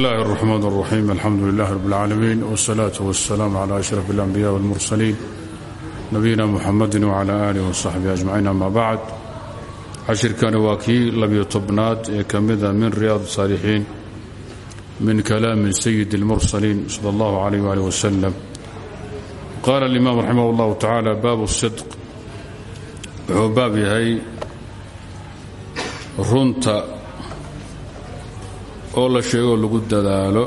الله الرحمن الرحيم الحمد لله رب العالمين والصلاة والسلام على أشرف الأنبياء والمرسلين نبينا محمد وعلى آله وصحبه أجمعين أما بعد cashirkani waa kii labiyo tobnaad ee ka mida min riyaad saalixiin min kalaami sayid اlmursaliin sala اllahu alayh ali wasalam qaala alimaam raximah اllahu tacaala baabu sidq wuxuu baab yahay runta oo la sheegoo lagu dadaalo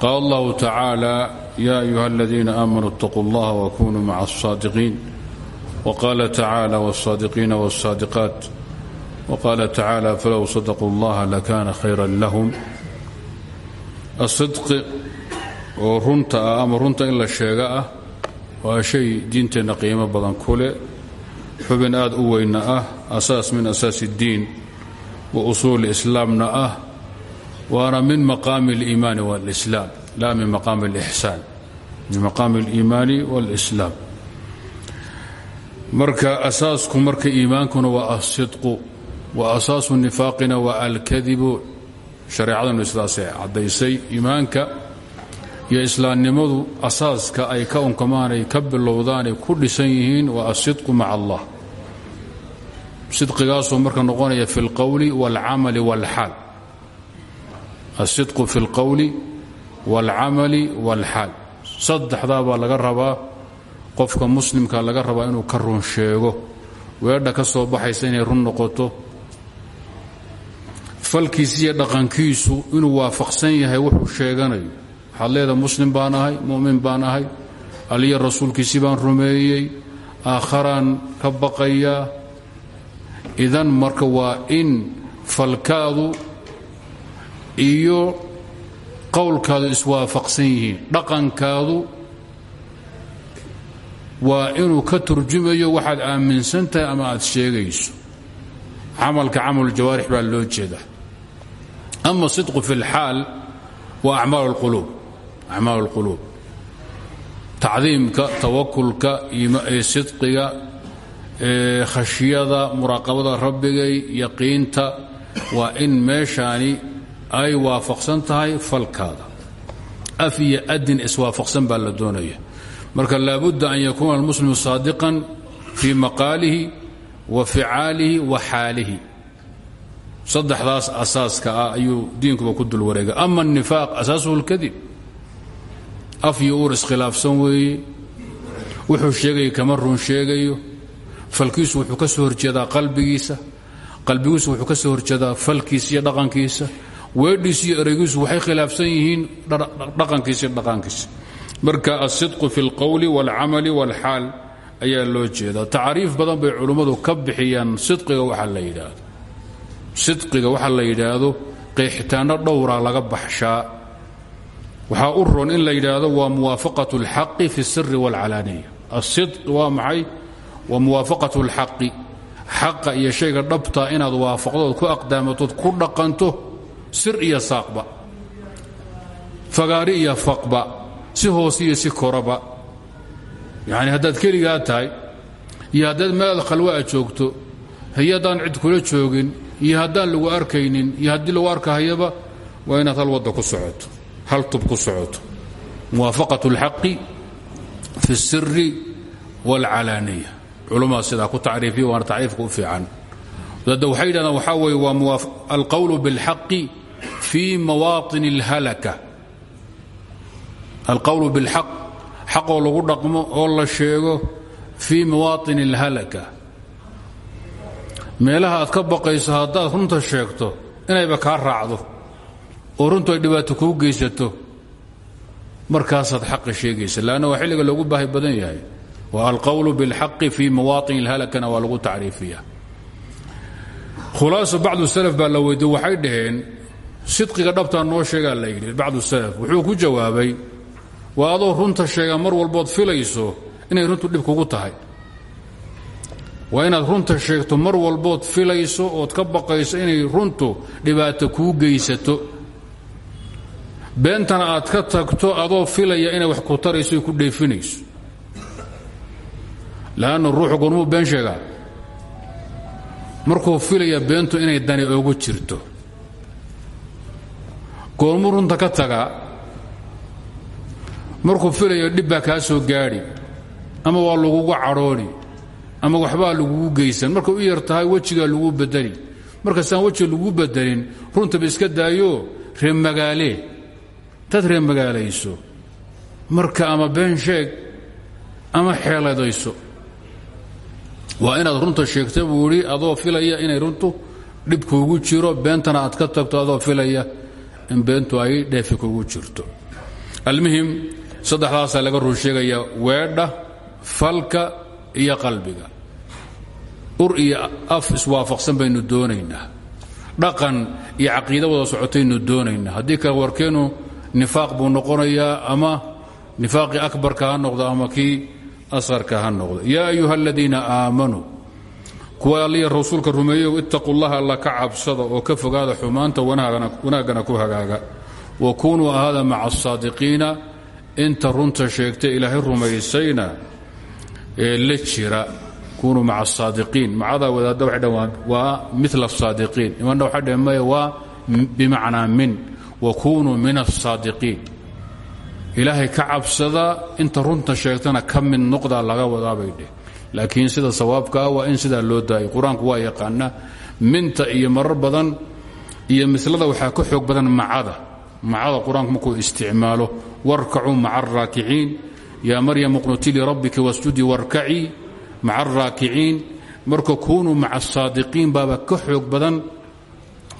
qaala allahu tacaala ya ayuha aladiina aamanuu اtaquu اllaha wakunuu maca الصaadiqiin وqال تaعالى والصاaدقين والصاaدقاaت وqال تaعالى فlow صدقوا الlaha لkana خيرا لهم الصدق oo runta ah ama runta in la sheega ah waa shay diinteenna qiimo badan ku leh xubin aad u weyna ah asaas min asaas الdiin wa usuul islaamna ah waana min maqaami الإimaani والإسlاam la min maqaami الإxsaan min maqaami الإimaani والإسlاam marka asaasku marka iimaankuna waa asidqu wa asaasu nifaaqina waa alkadibu shareecadanu sidaasay caddaysay iimaanka iyo islaamnimadu asaaska ay ka unkamaanay ka bilowdaanay ku dhisan yihiin waa asidqu maca allah sidqigaasoo marka noqonaya fi اlqowli wاlcamali wاlxaal asidqu fi اlqowli wاlcamali wاlxaal saddexdaa baa laga rabaa qofka muslimka laga rabaa inuu ka run sheego weedha ka soo baxaysa inay run noqoto falkiisi iyo dhaqankiisu inuu waafaqsan yahay wuxuu sheeganayo waxaad leedaha muslim baan ahay mu'min baan ahay aliya rasuulkiisii baan rumeeyey aakharaan ka baqayaa idan marka waa in falkaadu iyo qowlkaadu iswaafaqsan yihiin. Dhaqankaadu waa inuu ka turjumayo waxaad aaminsan ama aad sheegayso. Camalka camaluljawaarix baa loo jeedaa. Ama sidqu fi اlxaal waa acmaal اlquluub tacdiimka tawakulka sidqiga khashyada muraaqabada rabbigay yaqiinta waa in meeshaani ay waafaqsan tahay falkaada. Af iyo adin iswaafaqsan baa la doonaya marka laabudda an yakuuna almuslimu saadiqan fii maqaalihi wa ficaalihi wa xaalihi. Saddexdaas asaaska ah ayuu diinkuba ku dul wareegay ama anifaaq asaasuhu اlkadib af iyo uur iskhilaafsan weeye. Wuxuu sheegaya kama run sheegayo. Falkiisu wuxuu ka soo horjeedaa qalbigiisa. Qalbigiisu wuxuu ka soo horjeedaa falkiisa iyo dhaqankiisa weedhiisu iyo ereygiisu waxay khilaafsan yihiin dhaqankiisa iyo dhaqaankiisa marka asidqu fi اlqowli wاlcamali wاlxaal ayaa loo jeedaa tacriif badan bay culummadu ka bixiyaan sidqiga waxa la yidhaahdo sidqiga waxa la yidhaahdo qeexitaanno dhowraa laga baxshaa waxaa u ron in la yidhaahdo waa muwaafaqaة اlxaqi fi الsiri wاlcalaaniya asidq waa maxay waa muwaafaqaة اlxaqi xaqa iyo shayga dhabtaa inaad waafaqdood ku aqdaamatood ku dhaqanto sir iyo saaqba fagaari iyo faqba si hoose iyo si koraba yacni haddaad keligaa tahay iyo haddaad meelaad khalwa a joogto hayo haddaan cid kula joogin iyo haddaan lagu arkaynin iyo haddii lagu arkahayaba waa inaad hal wadda ku socoto hal tub ku socoto muwaafaqaة اlxaqi fi الsiri wاlcalaaniya culummada sidaa ku tacriifiya waana tacriifka u fiican dadda waxay yidhahdaan waxaa weeye waa alqowlu biاlxaqi fii mawaaطin اlhalaka alqowlu biاlxaq xaqoo lagu dhaqmo oo la sheego fii mawaaطin اlhalaka meelaha aad ka baqayso haddaad runta sheegto inayba kaa raacdo oo runtu ay dhibaato kuu geysato markaasaad xaqa sheegaysa leanna waa xilliga loogu baahi badan yahay waa alqowlu biاlxaqi fii mawaaطin اlhalakana waa lagu tacriifiya khulaaso bacdu salaf baa la weydiye waxay dhaheen sidqiga dhabtaa noo sheegaa la yidhi bacdu salaf wuxuu ku jawaabay waa adoo runta sheega mar walbood filayso inay runtu dhib kugu tahay. Waa inaad runta sheegto mar walbood filayso ood ka baqayso inay runtu dhibaato kuu geysato. Beentana aad ka tagto adoo filaya inay wax ku tarayso ku dheefinayso. Lanna ruuxu gormuu been sheegaa. Markuu filaya beentu inay dani ogu jirto goormuu runta ka tagaa markuu filayo dhib baa kaa soo gaadhi ama waa lagugu cadhooni ama waxbaa lagugu geysan. Markay u yar tahay wejigaa laguu bedeli markastaan wejiga lagu bedelin runtaba iska daayo? Reemagaalee dad reemagaalayso marka ama been sheeg ama xeeladayso. Waa inaad runta sheegta buu idhi adoo filaya inay runtu dhib kuugu jiro beentana aad ka tagto adoo filaya in beentu ay dheefi kuugu jirto. Almuhim saddexdaasaa laga run sheegayaa weedha falka iyo qalbiga. Ur iyo af iswaafaqsan baynu doonaynaa. Dhaqan iyo caqiida wada socotaynu doonaynaa. Haddii kale warkeenu nifaaq buu noqonayaa ama nifaaqii akbarka ha noqdo ama kii asqarka ha noqdo. Yaa ayuha aladiina aamanuu kuwa alliya rasuulka rumeeyow ittaquu llaha alla ka cabsada oo ka fogaada xumaanta wanaaggana ku hagaaga. Wa kunuu ahaada maca asaadiqiina inta runta sheegta ilaahay rumaysayna ee la jira. Kunuu maca asaadiqiin macadaa wadaadda waxay dhaheen waa mila asaadiqiin imanna waxay dhaheen maya waa bimacnaa min. Wa kunuu min asaadiqiin ilaahay ka cabsada inta runta sheegtana ka mid noqdaa laga wadaabay laakiin sida sawaabka ah waa in sidaa loo daayay. Qur'aanku waa yaqaana minta iyo marar badan iyo milada waxaa ka xoog badan macada. Macada qur'aanku markuu isticmaalo warkacuu maca araakiciin yaa maryam uqnutii lirabbiki wasjudii warkacii maca araakiciin marka kunuu maca asaadiqiin baaba ka xoog badan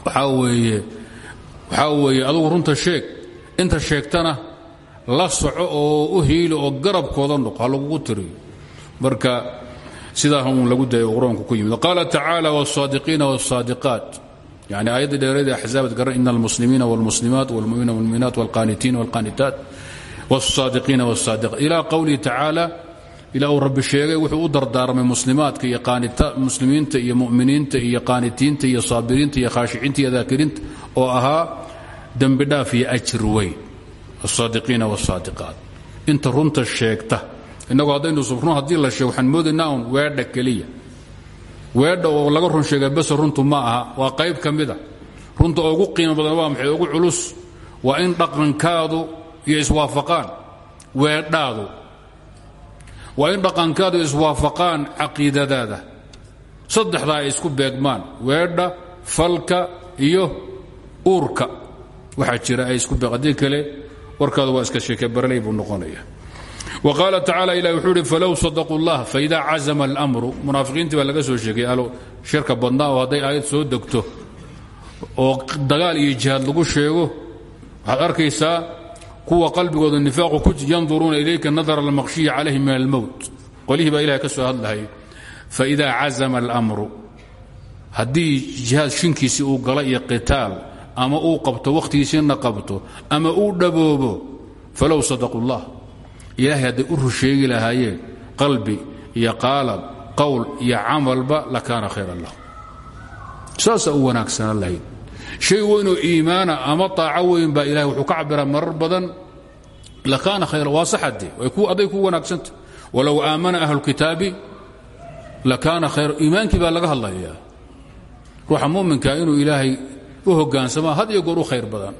waxaa weeye waxaa weeye adugu runta sheeg inta sheegtana la soco oo u hiilo oo garabkooda noqo ha lagugu marka sidaa un lagu dayo qur-aanku ku yimid qaala tacaala wاsaadiqiina wاsaadiqaat yani aayaddii dheereeda axzaabad garan ina almuslimiina wاlmuslimaat wاlmuminiina wاlmuminaat wاlqaanitiina wاlqaanitaat wاsaadiqiina wاsaadiqaat ilaa qowlihi tacaala ilaa uu rabbi sheegay wuxuu u dardaarmay muslimaadka iyo muslimiinta iyo muminiinta iyo qaanitiinta iyo saabiriinta iyo khaashiciinta iyo daakiriinta oo ahaa dembi dhaaf iyo ajir weyn asaadiqiina wاsaadiqaat inta runta sheegta innagu haddaynu run haddii la sheego waxaan moodaynaa un weedha keliya. Weedha oo laga run sheega base runtu ma aha waa qayb ka mida ugu qiimo badan waa maxay? Ugu culus waa in dhaqankaadu iyo iswaafaqaan weedhaadu. Waa in dhaqankaadu iswaafaqaan caqiidadaada. Saddexdaa ay isku beegmaan weedha falka iyo uurka. Waxaa jira ay isku beeg. Kale warkaadu waa iska sheeke baraley buu noqonaya wa qaala tacaala ilah wuxuu ihi falow sadaquu llah faidaa cazama almru munaafiqiintii baa laga soo sheegay alo shirka badnaa oo hadday aayad soo degto oo dagaal iyo jihaad lagu sheego waxaad arkaysaa kuwa qalbigooda nifaaqu ku yanduruuna ilayka nadara almaqshiyi calayhi min almowt qolihii baa ilahay ka soo hadlahay faidaa cazama almru haddii jihaad shinkiisii uu gala iyo qitaal ama uu qabto wakhtigiisiina qabto ama uu dhaboobo falow sadaquu llah ilaahay hadday u rusheegi lahaayeen qalbi iyo qaalab qowl iyo camalba lakaana khayran lahu. Saasaa u wanaagsanaan lahayd. Shay weynoo iimaana ama taaco weyn ilahay wuxuu ka cabiraa marar badan lakaana khayran waa saxade aday ku wanaagsanta walow aamana ahlukitaabi lakaana khayra iimaankii baa laga hadlayaa. Ruuxa muminka inuu ilaahay u hogaansamaa had iyo goor u khayr badan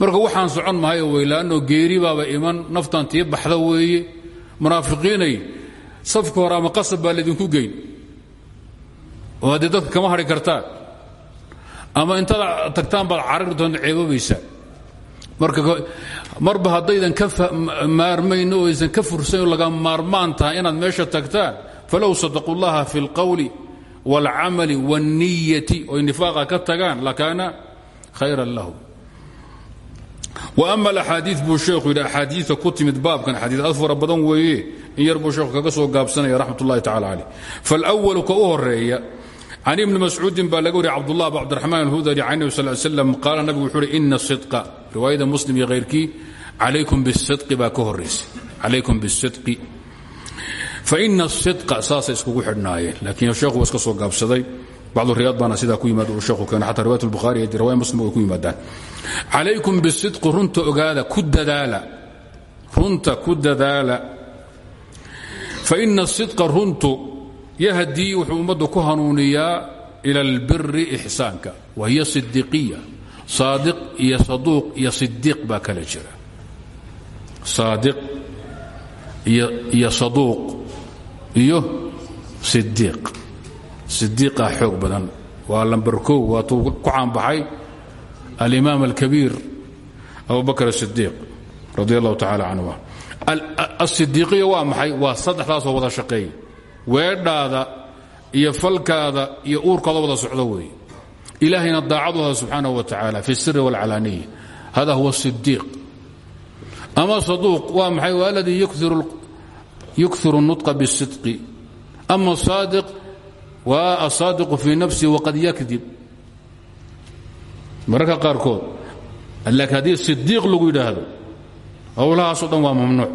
marka waxaan socon mahayo weylaanoo geeri baaba iman naftan tii baxda weeye munaafiqiinay safka hore ama qasab baa laydinku geyn oo haddii dadka kama hadhi kartaan ama intaad tagtaan baad carari doonta ceeboobaysaa marka marba haddaydan ka maarmayn oo aysan ka fursayn oo laga maarmaan tahay inaad meesha tagtaan falow sadaquu llaha fi اlqowli wاlcamali wاlniyati oy nifaaqa ka tagaan lakaana khayran lahum ama aaadii buu sheeku yidhi axaadiia ku timid baabkan xadii aad fara badan weeye in yar buu sheekhu kaga soo gaabsanaya raxmat ullahi tacala caleyh faalawalu ka u horreeya can ibni mascuudin baa laga wariya cabdullah b cabdiraxmaan alhudali can nabi sal slam qaala nabigu wuxuu uhi ina sidqa riwaayada muslim iyo hayrkii calaykum bisidqi baa ka horraysay calaykum bisidqi fa ina sidqa saasay iskugu xidhnaayeen laakiin sheekhu waa iska soo gaabsaday bacdu riyaad baana sidaa ku yimaada uu sheekhu keena xataa riwayat الbukhaari iyo riwaya muslim way ku yimaadaan calaykum bisidqi runta ogaada ku dadaala runta ku dadaala faina asidqa runtu yahdii wuxuu ummaddu ku hanuuniyaa ila albiri ixsaanka wa hiya sidiqiya saadiq iyo saduuq iyo sidiiq baa kala jira saadiq iyo saduuq iyo sidiiq sidiiqa xoog badan. Waa lambar kow waatuu ku caanbaxay alimaam alkabiir abu bakr asidiiq radi allahu tacaala canhu asidiiqiya waa maxay? Waa saddexdaasoo wada shaqeey weedhaada iyo falkaada iyo uurkaada wada socdo weeye ilaahayna daacadooda subxaanahu wa tacaala fi siri waalcalaaniya hada huwa asidiiq ama saduuq waa maxay? Waa aladii yukiru اnudqa bisidqi ama saadiq waa asaadiqu fii nafsihi waqad yakdib. Mararka qaarkood laakiin haddii sidiiq lagu yidhaahdo howlahaasoo dhan waa mamnuuc.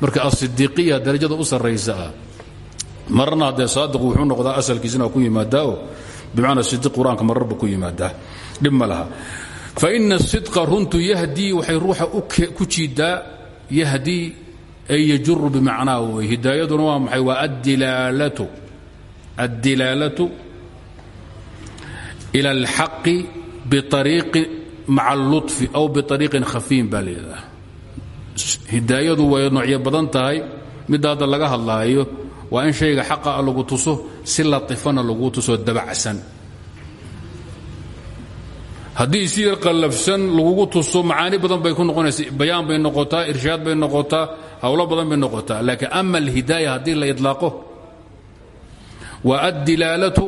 Marka asidiiqiya darajada u sarraysa ah mararna haddee saadiqu wuxuu noqdaa asalkiisina ku yimaadaao bimacnaa sidiq qur'aanka mararba ku yimaadaa. Dhib ma laha. Faina sidqa runtu yahdii waxay ruuxa ku jiidaa yahdii ay yajuru bimacnaa wey hidaayaduna waa maxay? Waa addilaalatu ila alxaqi biariiqi maca alluطfi aw biariiqin khafiin baa layidhaha hidaayadu way noocyo badan tahay midda laga hadlaayo waa in shayga xaqa lagu tuso si latifana lagu tuso dabacsan haddii si yar qallafsan tuso macaani badan bay ku noqonaysa bayaan bay noqotaa irshaad bay noqotaa hawlo badan bay noqotaa laakiin ama alhidaaya haddii la idlaaqo waa addilaalatu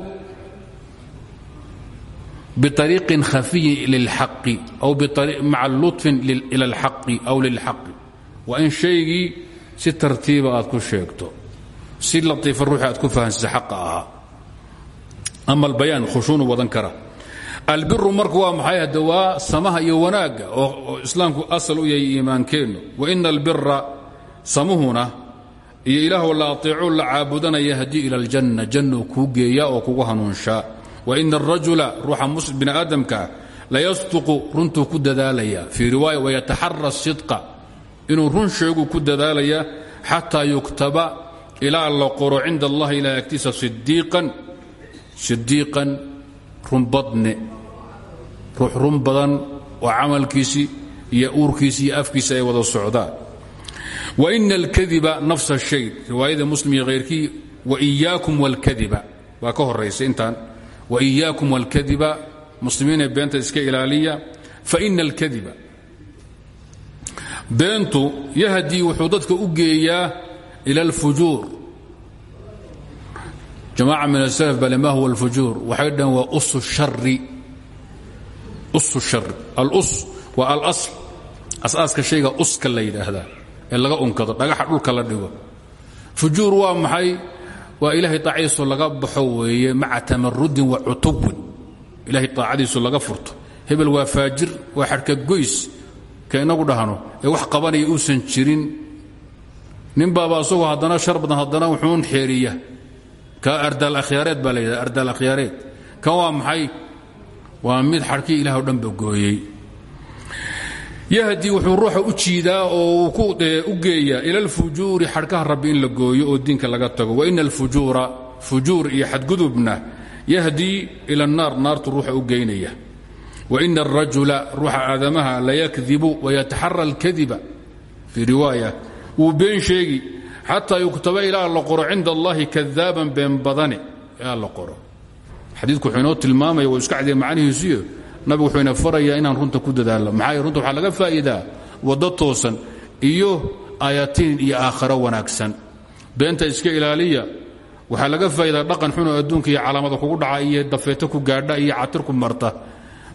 biariiqin khafiyin lilxaqi aw maca lutfin ila alxaqi aw lilxaqi waa in shaygii si tartiiba aad ku sheegto si latiifa ruuxi aad ku fahansisa xaqa ahaa. Ama albayaan khushuunu wadan kara. Albiru marka waa maxay hadde waa samaha iyo wanaagga oo islaamku asal u yahay iimaankeennu. Waina albira samuhuna iyo ilaahoo la ateeco la caabudanaya haddii ila aljanna jannuu kuu geeyaa oo kugu hanuunshaa waina arajula ruuxa bini aadamkaa layasduqu runtuu ku dadaalaya. Fii riwaaya wayataxara sidqa inuu run sheegu ku dadaalaya xataa yuktaba ilaa la qoro cinda allahi ilaa agtiisa sidiiqan runbadne ruux run badan oo camalkiisii iyo uurkiisi iyo afkiisi ay wada socdaan waina alkadiba nafsa shay. Riwaayada muslim iyo hayrkii waiyaakum wاlkadiba waa ka horaysa intaan. Waiyaakum wاlkadiba muslimiinay beenta iska ilaaliya faina alkadiba. Beentu yahdii wuxuu dadka u geeyaa ila alfujuur. Jamaaca min asalaf bale ma huwa alfujuur? Waxay dhaheen waa us shari us shari alus waa alasl. Asaaska shayga uska la yidhaahdaa ee laga unkado dhagaxa dhulka la dhigo. Fujuur waa maxay? Waa ilaahay taacadiisu laga baxo weeye maca tamarudin wa cutuwin ilahay taacadiisu laga furto. Hebel waa faajir waa xadhka goys ka inagu dhahno ee wax qabanaya uusan jirin. Nin baaba asagoo haddana shar badan wuxuun xeeriya ka ardaal akhyaareed baa la yidhahda ardaal akhyaareed. Kan waa mid xadhkii ilaah dhanba gooyey yahdii wuxuu ruuxa u jiidaa oo uu u geeyaa ila alfujuuri xadhkaha rabbi in la gooyo oo diinka laga tago. Waina alfujuura fujuur iyo xadgudubna yahdii ila annaar naartu ruuxa u geynaya. Waina arajula ruuxa aadamaha layakdibu wayataxara alkadiba. Fii riwaaya wuu been sheegi xataa yuktaba ilaa la qoro cinda allahi kadaaban been badane ilaa la qoro. Xadiidku wuxuu inoo tilmaamaya waa iska cadeen macnihiisuyo nabigu wuxuu ina farayaa inaan runta ku dadaalno maxaa runta waxaa laga faa'iidaa waddo toosan iyo aayatiin iyo aakharo wanaagsan. Beenta iska ilaaliya waxaa laga faa'iidaa dhaqan xunoo adduunka iyo calaamada kugu dhaca iyo dafeeto ku gaadha iyo catirku marta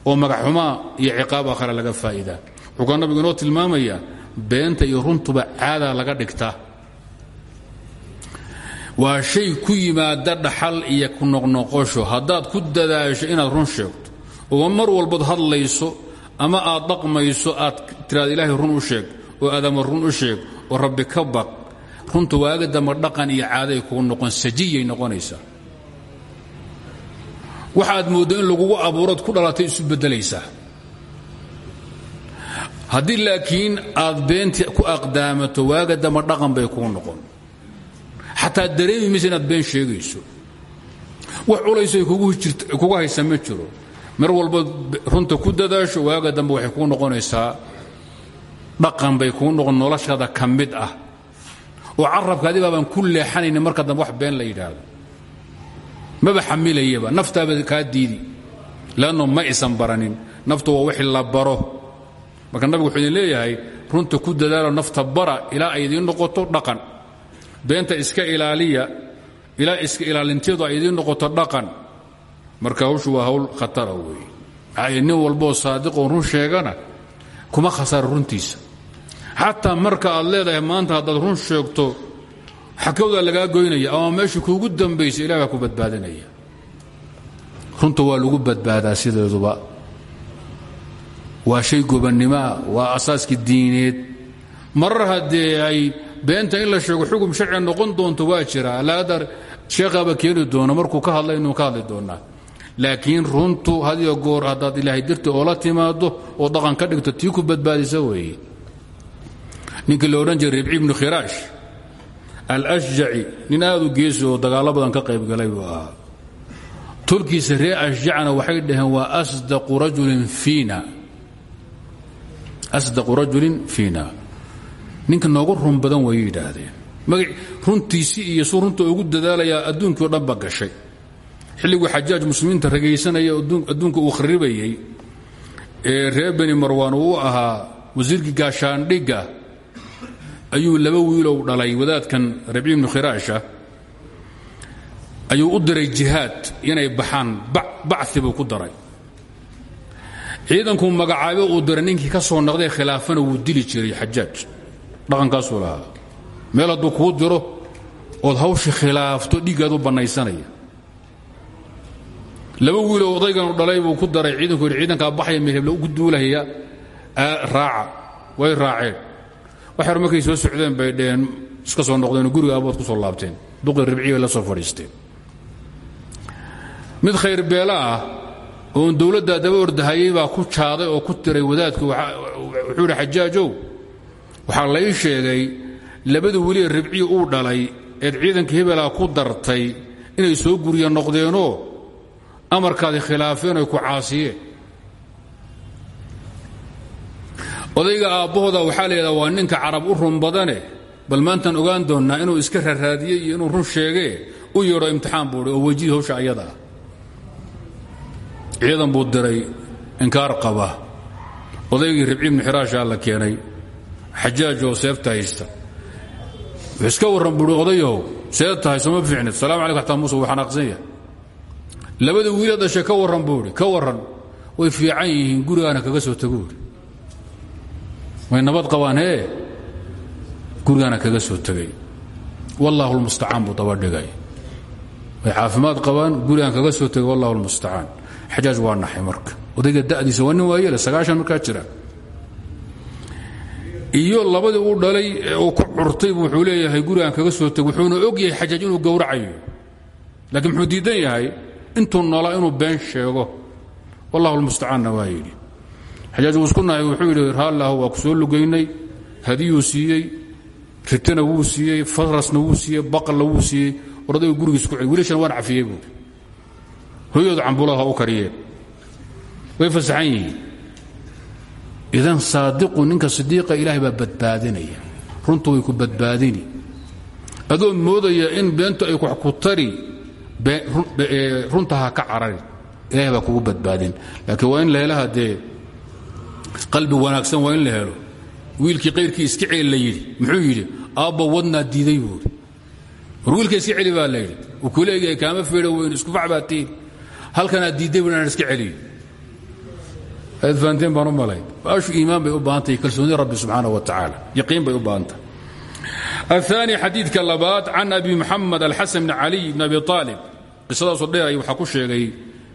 oo magaxxumaa iyo ciqaab aakhara laga faa'iidaa. Wuxuu nabigu inoo tilmaamayaa beenta iyo runtuba caadaa laga dhigtaa. Waa shay ku yimaada dhaxal iyo ku noqnoqosho. Haddaad ku dadaasho inaad run sheegto oo mar walbood hadlayso ama aad dhaqmayso aad tiraada ilaahay run u sheeg oo aadama run u sheeg oo rabbi ka baq runta waaga damba dhaqan iyo caaday kugu noqon sajiyay noqonaysaa. Waxaad mooddo in lagugu abuurood ku dhalatay isu beddelaysaa. Haddii laakiin aad beentii ku aqdaamato waaga damba dhaqan bay kugu noqon. Xataa dareemi maysa inaad been sheegayso. Wax culayso kugu haysa ma jiro mar walba runta ku dadaasho waaga dambe waxay kuu noqonaysaa dhaqan bay kuu noqon noloshada ka mid ah. Oo carabka adibaabaan ku leexanayni marka dambe wax been la yidhaahdo. Maba xamilayaba naftaaba kaa diidi. Leanno ma isan baranin naftu waa wixii la baro. Marka nabigu wuxuu idin leeyahay runta ku dadaalo nafta bara ilaa ay idiin noqoto dhaqan. Beenta iska ilaaliya ilaa iska ilaalinteedu ay idiin noqoto dhaqan marka hawshu waa hawl khatara weeye maxaa nin walboo saadiqoo run sheegana kuma khasara runtiisa. Xataa marka aad maanta haddaad run sheegto xakawdaa lagaa goynaya ama meesha kuugu dambaysa ilah ku badbaadinaya. Runta waa lagu badbaadaa sideeduba. Waa shay gobannimoa waa asaaskii diineed. Marar haddee ay beenta in la sheego xugum sharci noqon doonto waa jira. Alaadar sheekhaaba keeni doona markuu ka hadla inuu ka hadli doonaa laakiin runtu hadiyo goor haddaad ilaahay dirti oola timaado oo dhaqan ka dhigto tii ku badbaadisa weeye. Ninkii la odhan jiray khiraash alashjaci nin aad u geesi badan ka qaybgalay buu ahaa. Tolkiisa reer ashjacna waxay dhaheen waa asdaqu rajulin fiina. Asdaqu rajulin fiina. Ninka noogu run badan way yidhaahdeen. Runtiisii iyo runta ugu dadaalayaa adduunkii o dhan ba gashay xilliguu xajaaj muslimiinta ragaysanaya adduunka uu kharibayey ee reer beni marwaan uu u ahaa wasiirkii gaashaandhigga ayuu laba wiilow dhalay wadaadkan rabci ibnu khiraasha ayuu u diray jihaad inay baxaan bacthi buu ku daray. Ciidankuu magacaabe uu diray ninkii ka soo noqday khilaafana wuu dili jiray xajaaj dhaqankaasuu lahaa. Meel hadduu kuu diro ood hawshi khilaafto dhiiggaadu bannaysanaya laba wiiloo odayganu dhalay buu ku daray. Ciidanku yidhi ciidankaa baxaya mehelble ugu duulahaya raaca. Way raaceen. Waxar markay soo socdeen bay dheheen iska soo noqdeen guriga abood ku soo laabteen. Duqii ribciyi la soo fadhiisteen mid khayr beela ah oon dowladdaa daba ordahayay baa ku jaaday oo ku tiray wadaadku wuxuu yidhi xajaajow waxaa la ii sheegay labada weliee ribciyi uu dhalay eed ciidanka hebelaa ku dartay inay soo guriya noqdeenoo amarkaadi khilaafeen oy ku caasiyeen odayga aabbahooda waxaa la waa ninka carab u run badane bal maantaan ogaan doonnaa inuu iska raraadiyey iyo inuu run sheegee u yeedho imtixaan buu oo wejihii hawsha ayada ah buu diray inkaar qaba odaygii ribci ibnu xiraashaa la keenay xajaaj oo seefta iska warran buuhi odayahow seed tahay sooma fiicnid. Salamu calaykum xataa muuse wuu xanaaqsan labada wiila dhashay ka warran ka warran. Way fiican yihiin gurigaana kaga soo tago way nabad qabaan hee? Gurigaana kaga soo tegay wallaahu lmustacaan buu dabadhigay way caafimaad qabaan gurigaan kaga soo tegay wallahu lmustacaan xajaaj waa naxay marka. Odayga da'diisa waa nin waayele sagaashan markaa jira. Iyo labadii uu dhalay ee ku curtay wuxuu leeyahay gurigaan kaga soo tegay wuxuuna og yahay xajaaj inuu gowracayo. Laakiin muxuu diidan yahay intuu noolaa inuu been sheego. Wallahu lmustacaanna waa yidhi. Xajaaj wuu isku nahay wuxuu yidhi raallahu waa ku soo lugaynay. Hadiyuu siiyey ritana wuu siiyey farasna wuu siiyey baqalna wuu siiyey. Ordayga gurigiis ku wiilashan waan cafiyey buuri hoyooda cambulaha u kariyeen. Way fasaxan idan saadiqu ninka sidiiqa ilaahay baa badbaadinaya. Runtu way ku badbaadini. Adoo moodaya in beentu ay ku tari runta ha ka carari ilahay baa kugu badbaadin laakiin waa in la helaha dee qalbi wanaagsan waa in la helo wiilkii qayrkii iska celi la yidhi muxuu yidhi aabba wadnaa diiday buuri war wiilka iska celi baa la yidhi uu kula egyahay kaama feedho weyn isku fac baa tiin halkanaa diidday bu inaan iska celiyo aad fahanteen baan u malay baashu iimaan bay u baahantahay kalsooni rabbi subxaana wa tacaala yaqiin bay u baahantahay الثاني xadiidka labaad can abi muxamed alxasan bn caliy bn abi aalib qisadaasoo dheer ay waxaa ku sheegay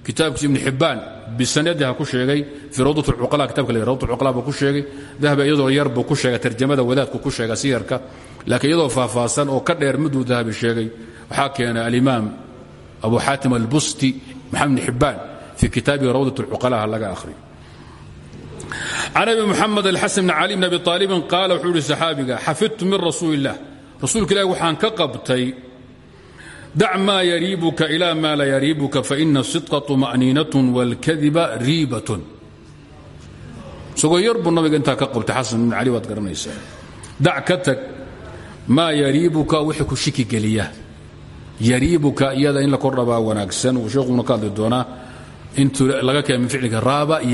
kitaabkiisa ibn xibbaan bisanadiha ku sheegay fii rawdat اlcuqala kitabka la rawdat اlcuqala buu ku sheegay dahaba iyadoo yar buu ku sheegay tarjamada wadaadku ku sheega siyarka laakiin iyadoo faahfaahsan oo ka dheer miduu dahabi sheegay waxaa keenay alimaam abu xaatim albusti maxamed bn xibbaan fii kitaabihi rawdat اlcuqala ha laga akhriyo can abi muxamed alxasan bn cali bn abi aalibin qaala wuxuu ihi saxaabiga xafidtu min rasuuli illah rasuulka ilahi waxaan ka qabtay dac maa yariibuka ilaa maa laa yariibuka faina sidqa طuma'niinatun wاlkadiba riibatun. Isagoo yar buu nabiga intaa ka qabtay xasan ibn cali waad garanaysaa. Dac ka tag maa yariibuka wixii ku shiki geliya. Yariibuka iyada in la kordhabaa wanaagsan uu sheekuna ka hadli doonaa intuu laga keen min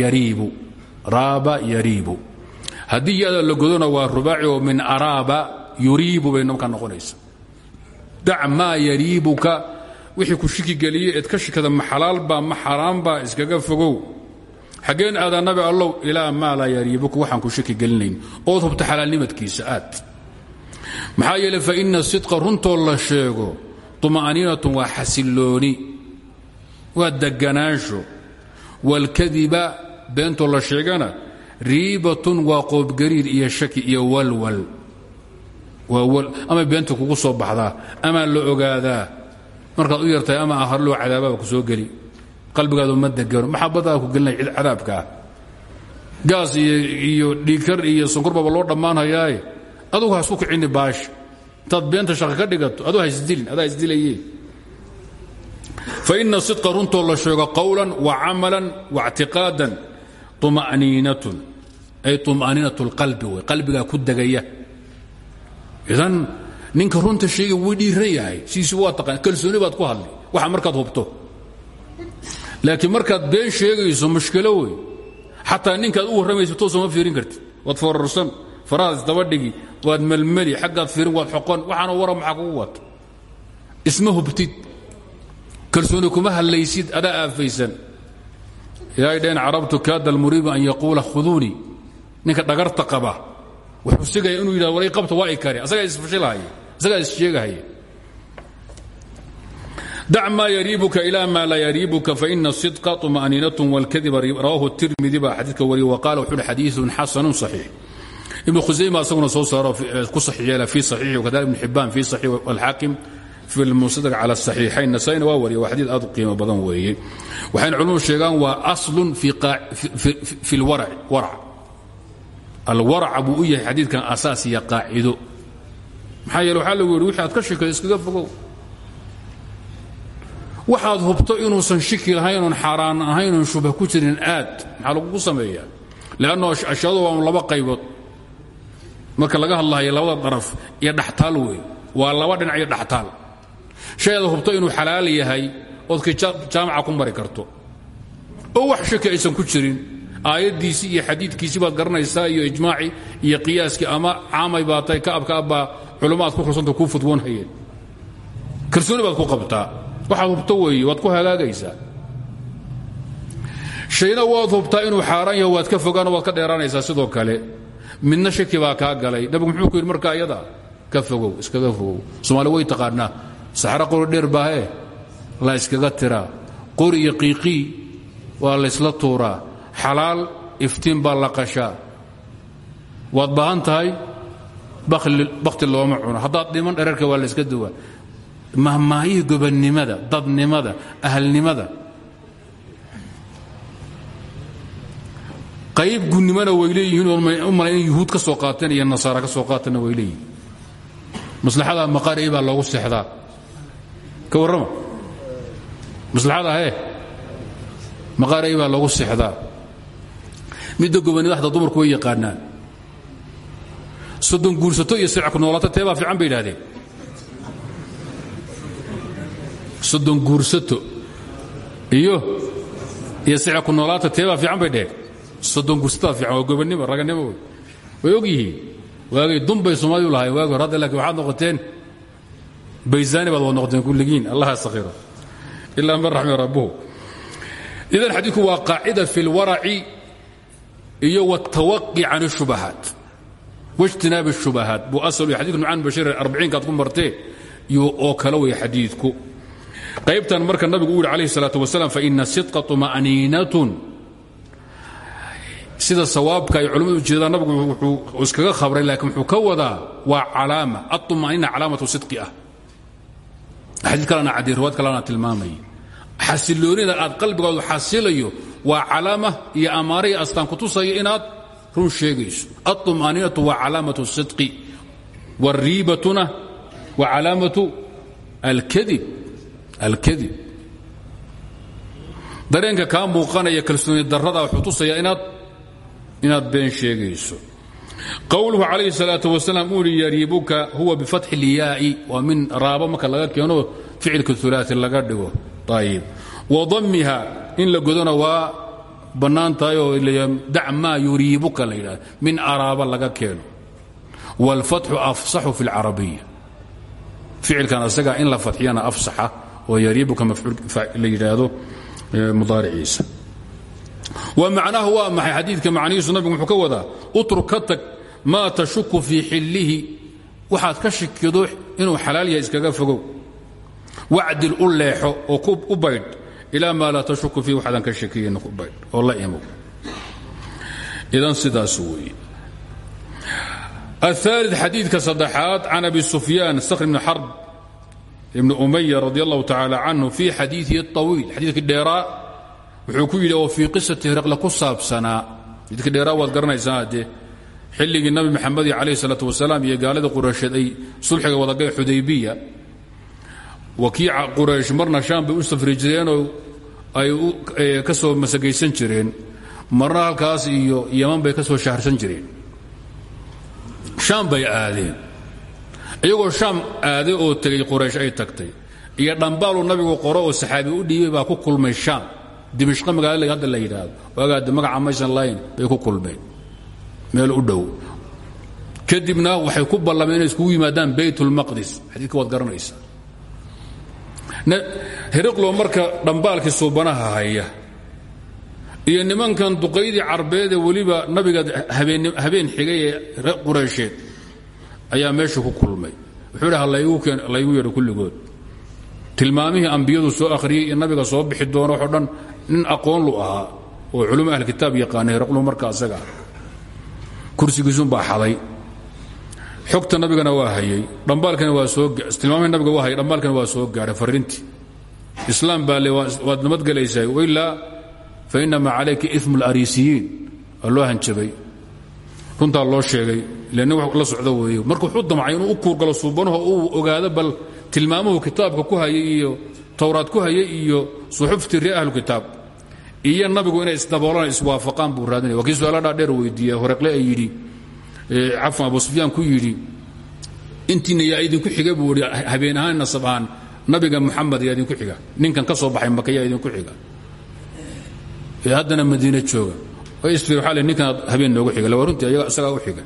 yariibu raaba yariibu. Haddii iyada la godona waa rubaaci oo min araaba yuriibu bay markaa noqonaysa dac maa yariibuka. Wixii ku shiki geliyey eed ka shikada ma xalaalbaa ma xaaraanbaa iskaga fogow. Xaggeen aadaa nabi allow ilaa maa laa yariibuka waxaan ku shiki gelinayn. Ood hubta xalaalnimadkiisa aad. Maxaa yeele fa ina sidqa runtoo la sheego طuma'niinatun waa xasillooni waa deganaansho wاlkadiba beentoo la sheegana riibatun waa qoobgariir iyo shaki iyo walwal ama beenta kugu soo baxdaa amaa la ogaadaa. Markaad u yartahay ama a harloo cadaababa ku soo geli. Qalbigaadu ma degano maxabadaaa ku gelinaya cid cadaabka ah. Gaas iyo dhiikar iyo sankorbaba loo dhammaanhayaaye adugu ha isku kicini baasha intaad beenta shaqi ka dhigato aduu ha isdilin adaa isdilayee fa ina sidqa runtoo la sheego qowlan wa camalan waictiqaadan uma'niinatun ay uma'niinatu lqalbi wey qalbigaa ku degaya idan ninka runta sheega wuu dhiiran yahay. Waa taqaan. Kalsooni baad ku hadli. Waxa markaad hubto. Laakiin markaad been sheegayso mushkilo wey xataa ninkaad u warramayso toosa ma fiirin kartid. Waad foorarsan farahaad isdabadhigi waad melmeli xaggaad fiirin waad xoqon. Waxaana wara maxaa kugu wata isma hubtid. Kalsooni kuma hadlaysid adaa aafaysan. Ilaahay dheen carabtu kaada almuriibu an yaquula khuduunii ninka dhagarta qaba wuxuu sigaya inuu yidhahdo waray qabta waa i kare asagaa isfashilahaya asagaa issheegahaya dac maa yariibuka ilaa maa laa yariibuka faina sidqa طuma'niinatun wاlkadiba rawaahu tirmidi baa xadiidka wariye waqala wuxu uhi xadiiثun xasanu صaxiix ibn khusayma asaguna soo saaro ku saxiix yeela fi saxiixi wakadalik ibn xibaan fi saxiix alxaakim fi lmusadaq cala asaxiixayn nasaa'ina waa wariya waa xadiid aad u qiimo badan weeye waxayna culimmadu sheegaan waa aslun fi lwarac warac alwaraca buu u yahay xadiidkan asaas iyo qaacido. Maxaa yeele waxaa lagu yidhi wixii aad ka shikay iskaga fogow. Waxaad hubto inuusan shiki lahayn oon xaaraan ahayn oon shubha ku jirin aad. Maxaa lagugu sameeyaa? Leanno ashyaadu waa laba qaybood. Marka laga hadlahayo labada daraf iyo dhaxtaal wey waa laba dhinac iyo dhaxtaal shayada hubto inuu xalaal yahay aayaddiisii iyo xadiidkiisii baad garanaysaa iyo ijmaacii iyo qiyaaskii ama caamay baa tahay kaabka abbaa culummaad ku kalsanta kuu fudwoon hayeen. Kalsooni baad ku qabtaa. Waxaad hubto weeye waad ku hagaagaysaa shayna waad hubtaa inuu xaaraan yaho waad ka fogaano waad ka dheeraanaysaa. Sidoo kale midna shaki baa kaa galay. Nabigu muxuu ku yidhi marka ayada ka fogow iskaga fogow. Soomaali way taqaanaa saxro qori dheer baahee la iskaga tiraa qori iyo qiiqii waa laysla tuuraa xalaal iftiin baa la qashaa waad baahan tahay bakhti looma cuno. Haddaad dhiman dherarka waa layska duwaa. Mahmaahihii gobannimada dadnimada ahalnimada. Qayb gunnimona way leeyihiin u mala in yuhuud ka soo qaateen iyo nasaara ka soo qaateenna way maslaxada maqaari'i baa loogu ka warrama? Maslaxada hee? Maqaari'i baa loogu midda gobannimada xataa dumarku way yaqaanaan. Soddon guursato iyo sirca ku noolaato tee baa fiican bay idhahdeen soddon guursato iyo iyo sirca ku noolaata tee baa fiican bay dheheen soddon guursataa fiican waa gobannimo raganimo wey. Way og yihiin. Waagay dunbay soomaalidu lahayn waagi hor hadda laakiin waxaad noqoteen baysaani baad wad noqoteen kulligiin allah sakhiro. Ilaa man raxmi rabbuhu. Idan xadiidku waa qaacida fi اlwaraci iyo wاtawaqi can الshubahaat waاjtinaab الshubahaat buu asal xadidku nucaan bashir arbiciinkaad ku martee oo kale wey xadiidku qaybtan marka nabigu u yidhi alayh الsalaaة wasalam faina sidqa طuma'niinatun sida sawaabka ay culimmadu ujeedaan nabigu wuxuu iskaga khabray laakiin wuxuu ka wadaa waa calaama aطuma'niina calaamatu sidqi ah xadiid kalena cadday riwaad kalena tilmaamay xasiloonida aad qalbigoodu xasilayo waa calaama iyo amaare iyo astaan ku tusaya inaad run sheegayso aطuma'niinatu waa calaamatu الsidqi wاlriibatuna waa calaamatu alkadib alkadib dareenka kaa muuqanaya kalsooni darrada wuxuu tusayaa inaad inaad been sheegayso qowluhu calayhi salaau wasalaam uu yihi yariibuka huwa bifatxi اlyaai waa min raabo marka laga keeno ficilka ulaai laga dhigo ayib wa dammiha in la godona waa bannaan tahay oo dac maa yuriibuka la yidhahda min araaba laga keeno. Wاlfatxu afsaxu fi اlcarabiya ficilkan asaga in la fatxiyana afsaxa oo yariibuka la yidhaahdo mudaariciisa. Wa macnahu waa maxay? Xadiidka macnihiisu nabigu wuxuu ka wadaa utruk ka tag maa tashuku fii xillihi. Waxaad ka shikido inuu xalaal yahay iskaga fogow. Wacdil u leexo oo u baydh ilaa maa laa tashuku fiih waxaadan ka shakiyin ku baydh oo la imow idan sidaas weeye الثالث xadiidka saddexaad can abi sufyaan sakr bn xarb ibn umaya radi allahu tacaala canhu fii xadiiihi الطawiil xadiidkii dheeraa wuxuu ku yidhi oo fii qisati hiraqle ku saabsanaa xadiidkii dheeraa waad garanaysaa haddee xilligii nabi maxamed calayh الsalaaة wasalaam iyo gaalada quraysheed ay sulxiga wadagay xudaybiya wakiica quraysh marna shaam bay u safri jireenoo ay ka soo masagaysan jireen. Marna halkaas iyo yaman bay ka soo shaharsan jireen. Shaam bay aadeen. Iyagoo shaam aaday oo tegey quraysh ay tagtay. Iyo dhambaaluu nabigu qoro oo saxaabi u dhiibay baa ku kulmay shaam. Dimishqa magaalada hadda la yidhaahdo. Waagaade magaca maysan lahayn bay ku kulmeen. Meel u dhow. Kadibna waxay ku ballameen inay iskugu yimaadaan baytulmaqdis xadiidka waad garanaysaa heriqlo marka dhambaalkii suubanaha haya iyo nimankan duqaydii carbeedee weliba nabiga habeen xigay ee quraysheed ayaa meesha ku kulmay. Wuxuu idhi halaygu yeedho kulligood. Tilmaamihii ambiyadu soo akhriyey iyo nabiga soo bixi doono waxo dhan nin aqoonlu ahaa oo culum ahlkitaab yaqaana heraqlu marka asaga kursigiisunbaa xaday xogta nabigana waa hayey dhambaalkana waa soo tilmaamihii nabiga waa hayay dhambaalkana waa soo gaadhay farrintii. Islaam baa le waad nabadgelaysaa wailaa fainama calayka imu اlariisiyiin waa loo hanjabay. Runtaa loo sheegay len la socdo weeye marka wuxuu damcay inuu u kuurgalo suubanaho uu ogaado bal tilmaamuhu kitaabka ku hayay iyo towraad ku hayay iyo suxuftii ree ahlu kitaab iyo nabigu inay isdaboolaan iswaafaqaan buu raadinaya. Waa kii dhaadheer weydiiye horeqle ay yidhi cafan abu sufyaan ku yidhi intiina yaa idinku xiga buu ihi habeen ahaan nasab ahaan nabiga muxamed yaa idinku xiga. Ninkan ka soo baxay maka yaa idinku xiga. Haddana madiine jooga. Istir waa ninkan habeen noogu xiga waa runtii isagaa u xiga.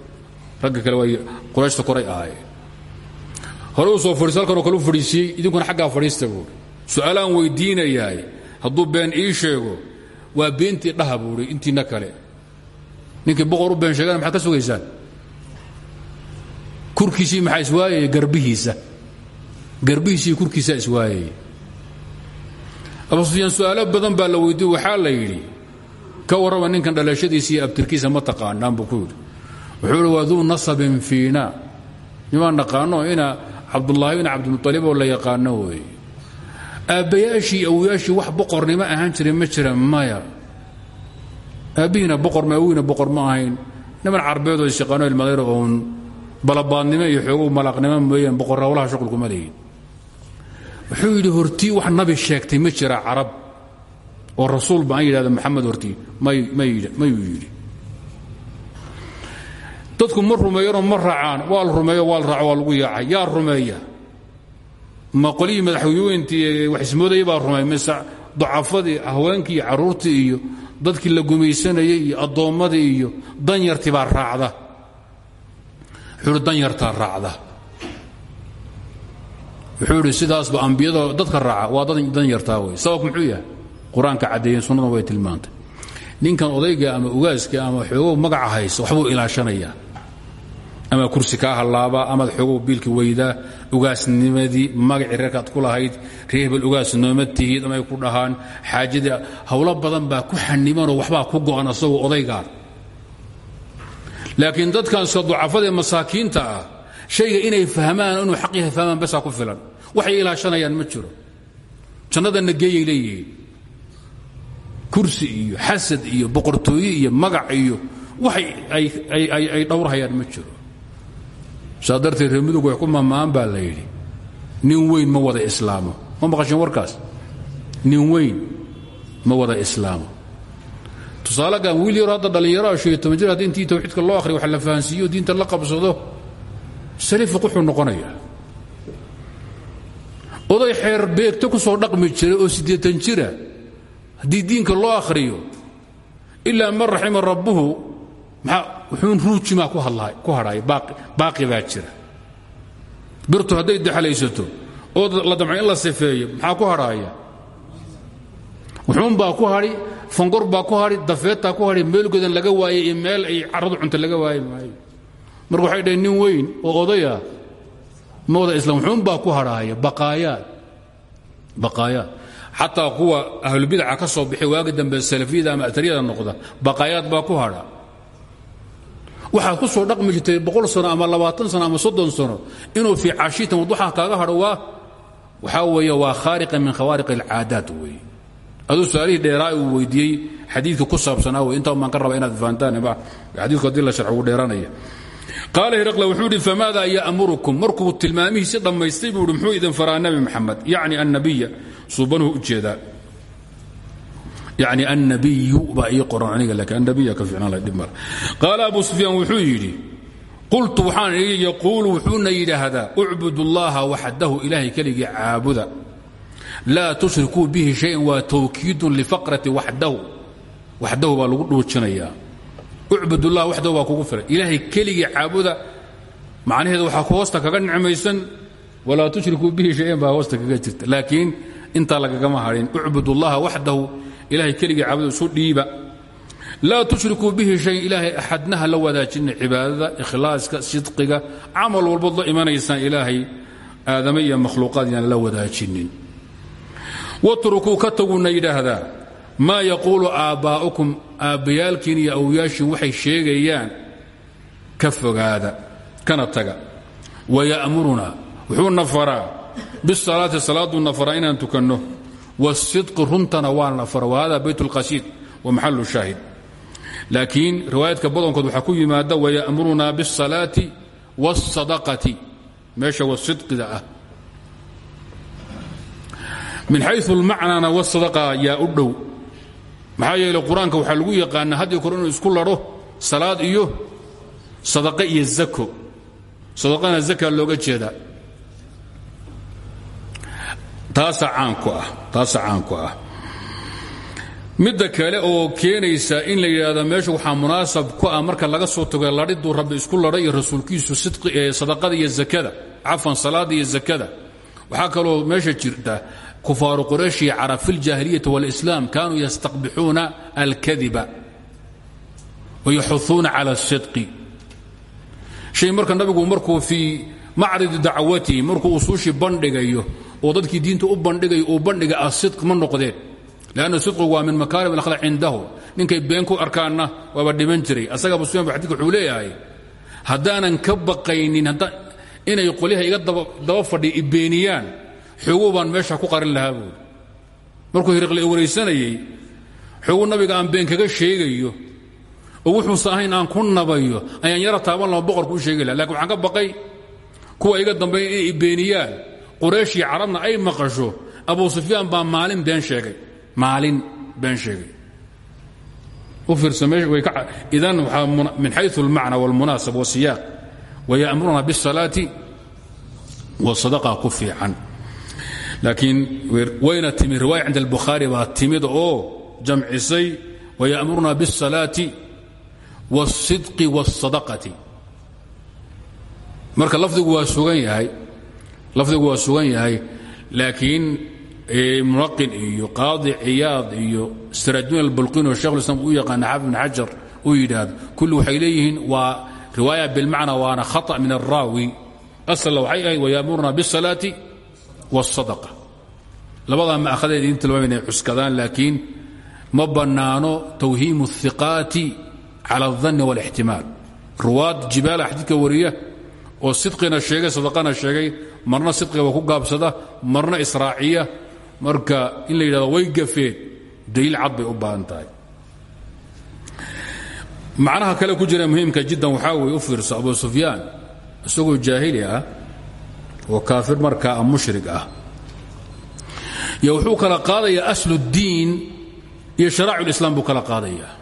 Ragga kale way qurayshta koray ahaayeen. Hore uu soo fadhiis halkanoo kale u fadhiisiyey idinkuna xaggaa fadhiista buui su'aalaan weydiinayaay hadduu been ii sheego waa beentii dhaha buui intiina kale. Ninkii boqor u been sheegana maxaad ka sugaysaan kurkiisii maxaa iswaayaya garbihiisa. Garbihiisii kurkiisaa iswaayaya abu sufyaan su'aalo badan baa la weydiiye waxaa la yidhi ka warrama ninkan dhalashadiisa iyo abtirkiisa ma taqaanaan buu ku yidhi. Wuxuu ihi waa duu nasabin fiina. Nimaan naqaano ina cabdullaahi bin cabdilmuطalib oo la yaqaano weeye. Aabbayaashii awoyaashii wax boqornimo ahaan jiray ma jira maya. Aabbihiina boqor ma awiina boqor ma ahayn. Niman carbeedoo isyaqaano ilmadayr oon balabaadnimo iyo xoogow malaaqnimo mooyeen boqor hawlaha shuqulkuma leeyin wuxuu yidhi hortii wax nabi sheegtay ma jira carab oo rasuul ba aan yidhahda maxamed hortii mayuu yidhi. Dadku ma rumeeyanoo ma raacaan. Waa la rumeeyo waa la waa lagu yaacay. Yaa rumeeya. Ma qolihii madaxweyneyntii wax ismoodaya baa rumeeya mise dacafadii haweenkii iyo carruurtii iyo dadkii la gumaysanayay iyo iyo danyartii baa raacda wuxuu danyartaa raacda. Wuxuu idhi sidaasba ambiyada dadka raaca waa dad danyartaa wey sababku muxuu yahay? Qur'aanka caddeeyeen way tilmaantay. Ninkan odayga ama ugaaska ama xoogow magaca haysa waxbuu ilaashanayaa. Ama kursi kaa hallaabaa amaad xoogow biilka weydaa ugaasnimadii magacii reerkaad ku lahayd ree hebel ugaas tihid amay ku dhahaan xaajadii howlo badan baa ku xanimanoo waxbaa ku go'an asagoo odaygaan laakiin dadkan soo ducafadaee masaakiinta ah shayga inay fahmaan inuu xaq yahay fahmaan basaa ku filan. Waxay ilaashanayaan ma jiro. Jannadana geeyay leeyihiin. Kursi iyo xasad iyo boqortooye iyo magac iyo waxay ay dhowrhayaan ma jiro. Saa darteed wax ku mamaan baa la nin weyn ma wada islaamo. Ma maqasheen warkaas? Nin weyn ma wada islaamo tusaalegan wiil yaro hadda dhallinyaraha shan iyo toban jir intii tawxiidka loo akhriyo wax la fahansiiyo diinta la qabsado salifiq wuxuu noqonayaa oday xeer beegto ku soo dhaqmi jira oo siddeetan jira haddii diinka loo akhriyo ilaa man raxima rabbuhu maxaa wuxuun ruujimaa ku hadhaaya baaqi baa jira. Birtu hadday daxalaysato oo la damco la sifeeyo maxaa ku hadhaaya? Wuxuun baa ku hadhi fangor baa ku hadhi dafeedtaa ku hadhi meel godan laga waayay iyo meel ay carradu cunto laga waayi maayo. Marka waxay dhaheen nin weyn oo odaya ma wada islam wuxuun baa ku hadhaaya baqaayaad baqaayaad xataa kuwa ahlulbidaca ka soo bixi waagi dambe salafiyada ama atariyada noqda baqaayaad baa ku hadha waxaad ku soo dhaqmi jirtay boqol sano ama labaatan sano ama soddon sano inuu fii cashiitan waduxa kaaga hadho waa waxaa weeye waa khaariqa min khawaariq alcaadaat weeye aduu su'aalihii dheeraa uu weydiiyey xadiidka ku saabsanaa wey intaa baan ka raba inaad fahantaan xadiidku haddii la sharx ugu dheeranaya qaala wuxuu idhi famaada ya'murukum? Markuu tilmaamihiisi dhammaystay buu ihi muxuu faraa nabi maxamed yacni annabiya suubanuhu u jeedaa. Yacni annabiyu baa ii qoran aniga laakiin annabiya ka fiicnaan lahay dhib male abu sufyaan wuxuu yidhi qultu waxaan idhi yaquulu wuxuuna yidhaahdaa ucbudu allaha waxdahu ilaahay keligii caabuda laa tushrikuu bihi shayan waa tawkiidun lifaqrati waxdahu waxdahu baa lagu dhuujinayaa ucbud ullah waxdahu baa kugu filan ilaahay keligii caabuda macnaheedu waxaa ku hoosta kaga nicmaysan walaa tushrikuu bihi shayan baa hoosta kaga jirta laakiin intaa lagagama hadhin ucbud ullaha waxdahu ilahay keligii caabuda isu dhiiba laa tushrikuu bihi shayan ilaahay axadna ha la wadaajina cibaadada ikhlaaska sidqiga camal walbood la imanaysaan ilaahay aadame iyo makhluuqaad yaan la wadaajinin watrukuu ka taguuna yidhaahdaa maa yaquulu aabbaa'ukum aabbayaalkiin iyo awyaashiin waxay sheegayaan? Ka kana taga waya'muruna wuxuu nafaraa bisalaati salaaduu nafaraa inaan tukanno wasidqi runtana waa nafara wahada baytulqasiid wa maxalu shaahid. Laakiin riwaayaadka badankood waxaa ku yimaada waya'muruna biاsalaati wاsadaqati meesha wasidqiga ah min xayu اlmacnana wsadaqa yaa u dhow. Maxaa yeele qur'aanka waxaa lagu yaqaana had iyo kor isku ladho salaad iyo sadaqe iyo zako sadaqana zaka looga jeedaa taasaa caanku ah taasaa caanku ah. Midda kale oo keenaysa in la yidhaahdo meesha waxaa munaasab ku ah marka laga soo tago ladhiduu rabbi isku ladha iyo rasuulkiisu sadaqada iyo zakada cafan salaada iyo zakada. Waxaa kaloo meesha jirta kufaaru quraysh iyo carab fi اljaahiliyati wاlislaam kaanuu yastaqbixuuna alkadiba wayaxuuuna cala اsidqi shay marka nabigu markuu fii macridi dacwatihi markuu usuushii bandhigayo oo dadkii diinta u bandhigayo uu bandhiga asidq ma noqdeen lanna sidqigu waa min makaarim alakhlaaq cindahu ninkay been ku arkaanna waaba dhiman jiray asaga abu sufyan ba xadidka wuxuu leeyahay haddaanan ka baqaynin inay qolyaha iga daba fadhiya ibeeniyaan xooguu baan meesha ku qarin lahaa buuri markuu hiriqle waraysanayey xooguu nabiga aan been kaga sheegayo oo wuxuusa ahayn aan ku nabayo ayaan yara taaban lama boqorku u sheegi laha lakin waxaan ka baqay kuwa iga dambeeya inay ibeeniyaan qurayshii carabna ay maqasho abu sufyaan baa maalin been sheegay maalin been sheegay u fiirsa idan waxaa min xayu almacna wاlmunaasab wasiyaaq waya'muruna biالsalaati wasadaqa ku fiican laakiin wayna timi riwaaya cinda albukhaari baa timid oo jamcisay waya'muruna biالsalaati wاlsidqi wاsadaqati marka lafdigu waa sugan yahay lafdigu waa sugan yahay laakiin munaqin iyo qaadi ciyaad iyo sirajuun albulqin oo shekhulislam u yaqaana xaafid bn xajar uu yidhaahdo kulli waxay leeyihiin waa riwaaya bilmacna waana khata min alraawi asalna waxay ahayd wayamuruna biالsalaati wاsadaqa labadaa ma ahadeed idin tilmaama inay cuskadaan laakiin ma bannaano tawhiimu الhiqaati cala الdanni wاlاxtimaal ruwaad jibaala xadiidka wariya oo sidqina sheegay sadaqana sheegay marna sidqiga ku gaabsada marna israaciya marka in la yidhahdo way gafeen daliil cad bay u baahan tahay macnaha kale ku jira muhiimka jiddan waxaa weeye u fiirso abu sufyaan isagoo jaahili ah oo kaafir markaa mushrig ah iyo wuxuu kala qaadayaa aslu اddiin iyo sharaa'ic اlislam buu kala qaadayaa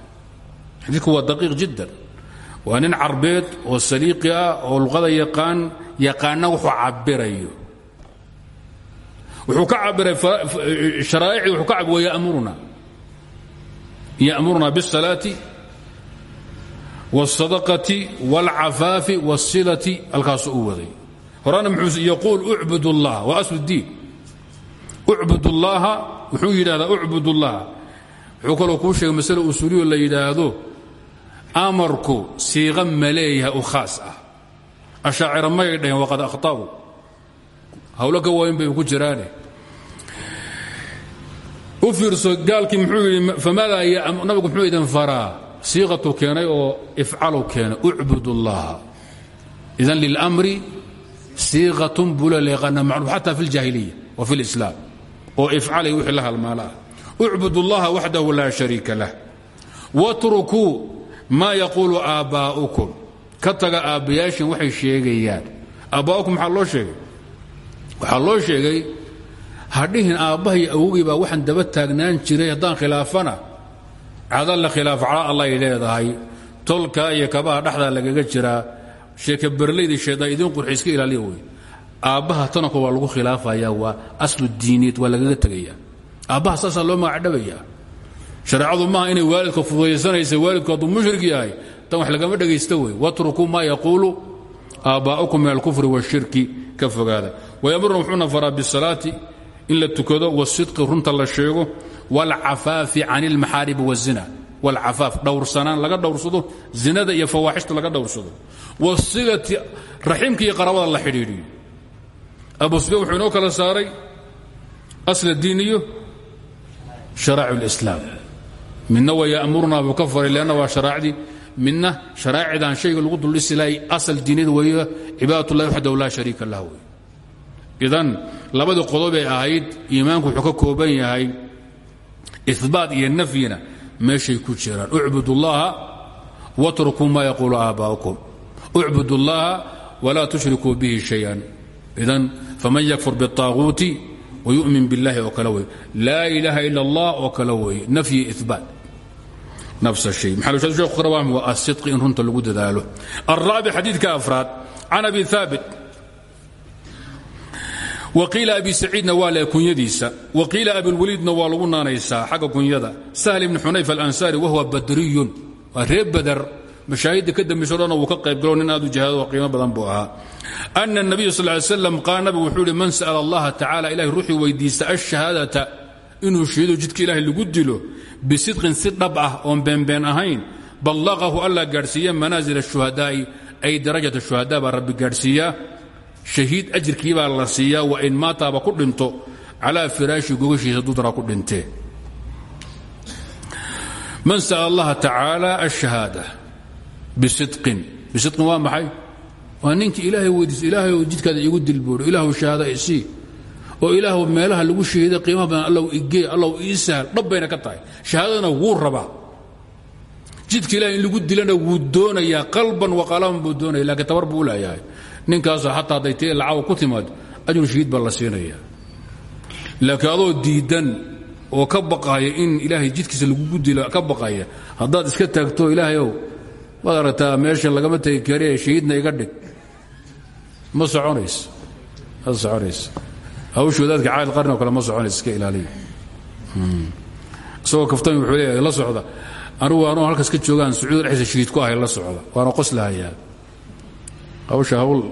xadiidku waa daqiiq jiddan waa nin carbeed oo saliiqi ah oo luqada yaqaan yaqaana wuxuu cabirayo wuxuu ka cabiray sharaaicii wuxuu ka cab wayamuruna yamuruna bالsalaaةi wالsadaqati wاlcafaafi wالsilati halkaasu u waday horana muxuu yaquul ucbud اllah waa asl اdiin ucbud اllaha wuxuu yidhahdaa ucbud اllaha wuxuu kaloo kuu sheegay masale usuuliyo la yidhaahdo amarku siiqa ma leeyahay u khaas ah ashaacira may dhaheen waqad akhطabu hawlo ka waayin bay ku jiraane u fiirso gaalkii muxuu yidhi famaadaa nabigu muxuu idin faraa siiqatu keenay oo ifcalu keenay ucbud اllaha idan lilamri siiqatun bula leeqana macruuf xata fi اljaahiliya wa fi اlislaam oo ifcalay wixii la halmaala ah ucbud اllaha waxdahu laa shariika lah watrukuu maa yaquulu aabbaa'ukum ka taga aabbayaashin waxay sheegayaan aabbaa'ukum maxaa loo sheegay waxaa loo sheegay hadhihin aabbahay awogii baa waxaan daba taagnaan jiray haddaan khilaafana cadalla khilaaf cala allay leedahay tolka iyo kabaha dhexdaa lagaga jiraa sheeke berlayda shaydaan idiin qurxi iska ilaaliya wey aabbaha tananko waa lagu khilaafaya waa aslu diineed waa lagaga tegaya aabbaha saasaa loo magacdhabayaa shareecadu maaha inay waalidka fudaysanaysa waalidku hadduu mushrik yahay tan wax lagama dhegaysto wey watrukuu maa yaquulu aabbaa'ukum min alkufri washirki ka fogaada. Wayamurun wuxuuna faraa bisalaati in la tukado wasidqi runta la sheego waalcafaafi cani ilmaxaaribi wazina wاlcafaaf dhowrsanaan laga dhowrsado zinada iyo fawaaxishta laga dhowrsado wasilati raximka iyo qarabada la xidhiidhiyo abu sufyan wuxuu inoo kala saaray asl diin iyo sharaa'ic اlislaam midna waa ya'murunaa buu ka faray leanna waa sharaacdii midna sharaacidan shayga lagu duldhisi lahay asal diiniyad weeye cibaadat ullahi waxdahu laa shariika lah wey idan labadii qodobay ahayd iimaanku wuxuu ka kooban yahay ibaat iyo nafyina meeshay ku jiraan ucbud اllaha watrukuu ma yaquulu aabaa'ukum ucbud اllaha walaa tushrikuu bihi shayan idan faman yakfur biالطaaguuti wayu'min biاllahi oo kale wey laa ilaaha ila اllah oo kale weeye nafyi ibaat nafs shay maxalusheekhu karawaam waa asidqi in runta lagu dadaalo alraabic xadiidka afraad can abi haabit waqiila abi saciidna waa le kunyadiisa. Waqiila abilwaliidna waa lagu naanaysaa xagga kunyada. Sahl ibni xunayf alansaari wahuwa badriyun. Waa reer bader mashaahidda ka dambayso dhanna wuu ka qaybgalo nin aad u jihaado qiimo badan buu ahaa. Ana nabiy sal ly slam qaala nabigu wuxuu ihi man sa'ala allaha tacala ilahay ruuxii weydiista ashahaadata inuu shahido jidka ilaahay lagu dilo bisidqin si dhab ah oon beenbeen ahayn ballaqahu alla shahiid ajirkii baa la siiyaa wa in maataaba ku dhinto calaa firaashi gogashiisa dudra ku dhintee man sa'ala allaha tacaala ashahaada bisidqin. Bisidqin waa maxay? Waa ninkii ilaahay weydiisa ilaahay oo jidkaada iigu dilboodho ilaahu shahaada isii oo ilaahw meelaha lagu shahiiday qiimaha badan allaw igee allaw ii sahal dhab ka tahay. Shahaadadana wuu rabaa. Jidka in lagu dilana wuu doonayaa qalban wa qalaman buu doonaya laakiin tabar buu u leeyahay ninkaasoo xataa hadday tee lacawa ku timaado ajru shahiid baa la siinaya. Diidan oo ka baqaya in ilaahay jidkiisa lagugu dilo ka baqaya haddaad iska taagto ilaahayow waad aragtaa meeshan lagama tegi kare shahiidna iga dhig. Ma soconayso ma soconayso. Hawshu wadaadka caal qarni oo kale ma soconayso iska kaftami wuxuu leeyahay la socda. Anugu halkaas ka joogaan sacuuda dhexdiisa shahiid ku ahay la socda. Waana qoslahayaa hawsha hawl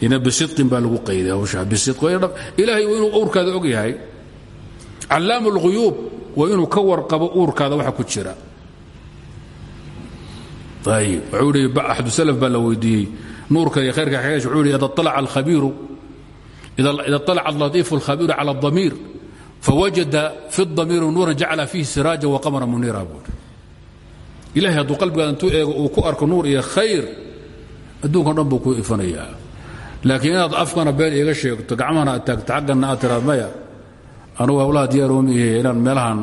ina bisidqin baa lagu qayday hawsha bisidq ilaahay waa inuu uurkaada og yahay callaamu اlghuyuub waa inuu ka warqabo uurkaada waxa ku jira ayib wuxuu ihi axadu salaf baa la weydiiyey nuurka iyo khayrka xeesh wuxuu ihi ida طalaca alkhabiiru ida طalaca alatiifu alkhabiiru cala الضamiir fawajada fi الضamiiri nuuran jacala fiihi siraaja waqamara muniira buuri ilahay hadduu qalbigaada intuu eego uu ku arko nuur iyo khayr adduunka dhan buu ku ifanayaa. Laakiin inaad afkana been iga sheegto gacmahana aad taagto xaggana aad tiraad maya anugu hawlaha meelahan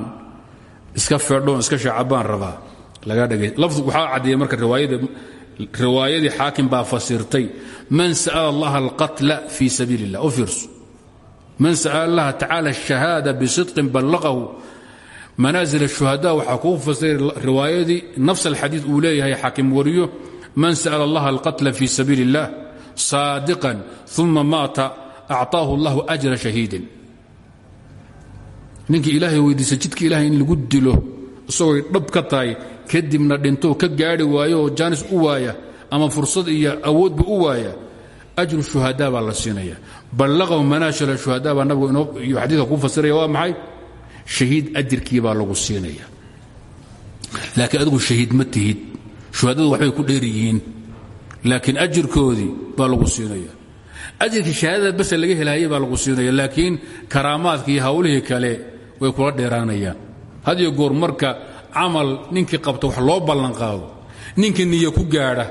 iska feedhoon iska shaacabaan rabaa. Lagaa dhegayslafdu waxaa caddeeyey marka riwaayadii xaakim baa fasirtay man sa'ala allaha alqatla fii sabiil illah man sa'ala allaha tacaala ashahaada bisidqin ballaqahu. Manaazil ashuhada waxaa kuu fasira riwaayadii nafs alxadiid uu leeyahay xaakim wariyo man sa'ala allaha alqatla fi sabiili الlah saadiqan uma maata acطaahu اllahu أjra shahiidin ninkii ilaahay weydiisa jidka ilahay in lagu dilo isagooy dhab ka tahay kadibna dhinto ka gaari waayo oo jaanis u waaya ama fursad iyo awoodba u waaya ajru shuhada baa la siinaya ballaqahu manaashil shuhada baa nabigu iyo xadiidka ku fasiraya waa maxay shahiid ajirkii baa lagu siinaya laakiin adigu shahiid ma tihid shuhadadu waxbay ku dheer laakiin ajirkoodii baa lagu siinaya ajirkii shahaadada base laga helahayay baa lagu siinaya laakiin karaamaadka iyo hawlihii kale way kula dheeraanayaan. Had iyo goor marka camal ninkii qabta wax loo ballanqaado ninkii niyo ku gaadha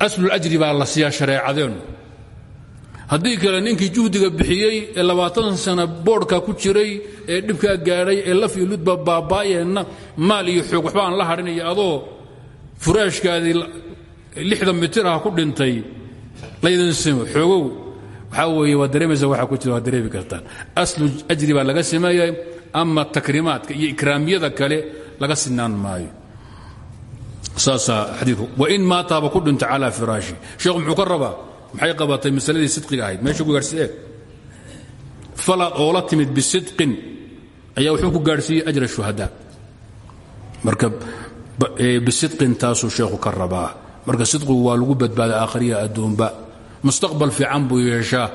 aslulajri baa la siiyaa shareecadeennu haddii kale ninkii juhdiga bixiyey ee labaatan sana boodhka ku jiray ee dhibkaa gaadhay ee laf iyo ludba maal iyo xoog waxba la hadhinayo adoo furaashkaadii lixdan mitir ah ku dhintay. Laydan simo xoogow waxaa weeye waa dareemaysa ku jira waa dareemi kartaan. Aslu ajri baa laga sameeyay ama takriimaadka iyo ikraamiyada kale laga sinaan maayo. Saasaa xadiiku wain maataaba ku dhinta calaa firaashi. Sheekhu muxuu maxay qabatay masaladii sidqiga ahayd? Meesha ku gaadhsiiyee falaad oola timid bisidqin. Ayaa wuxuu ku gaadhsiiyey ajra shuhada. Marka bisidqin taasuu sheekhu ka marka sidqigu waa lagu badbaada aakhriya adduunba. Mustaqbal fiican buu yeeshaa.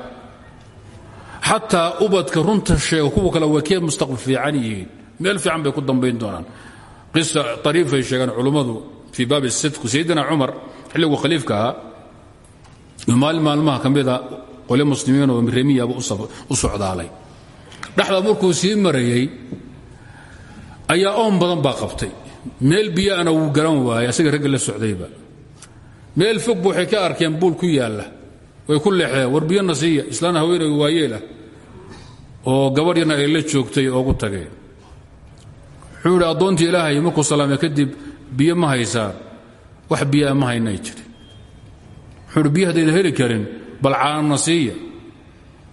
Xataa ubadka runta sheega kuwa kale mustaqbal fiican yihiin. Meel fiican bay ku dambayn doonaan. Qisa ariifay sheegaan culummadu fii baabi sidq sayidina cumar xilligu khaliifka ahaa maalin maalmaha ka mida muslimiin oo remiyaaba u socdaalay. Dhexda markuu sii marayey ayaa oon badan baa qabtay. Meel biyaana wuu garan waayay asaga ragga la socdayba. Meel fogba waxay ka arkeen buul ku yaalla way ku leexdeen war biyana siiya islaan haweenay waayeelah oo gabadh ay la joogtay oogu tageen wuxuu yidhi addoontii ilaahay markuu salaamay kadib biyo ma haysaan. Wax biyaa ma haynay jiri biyo haddayna heli karin bal caanna siiya.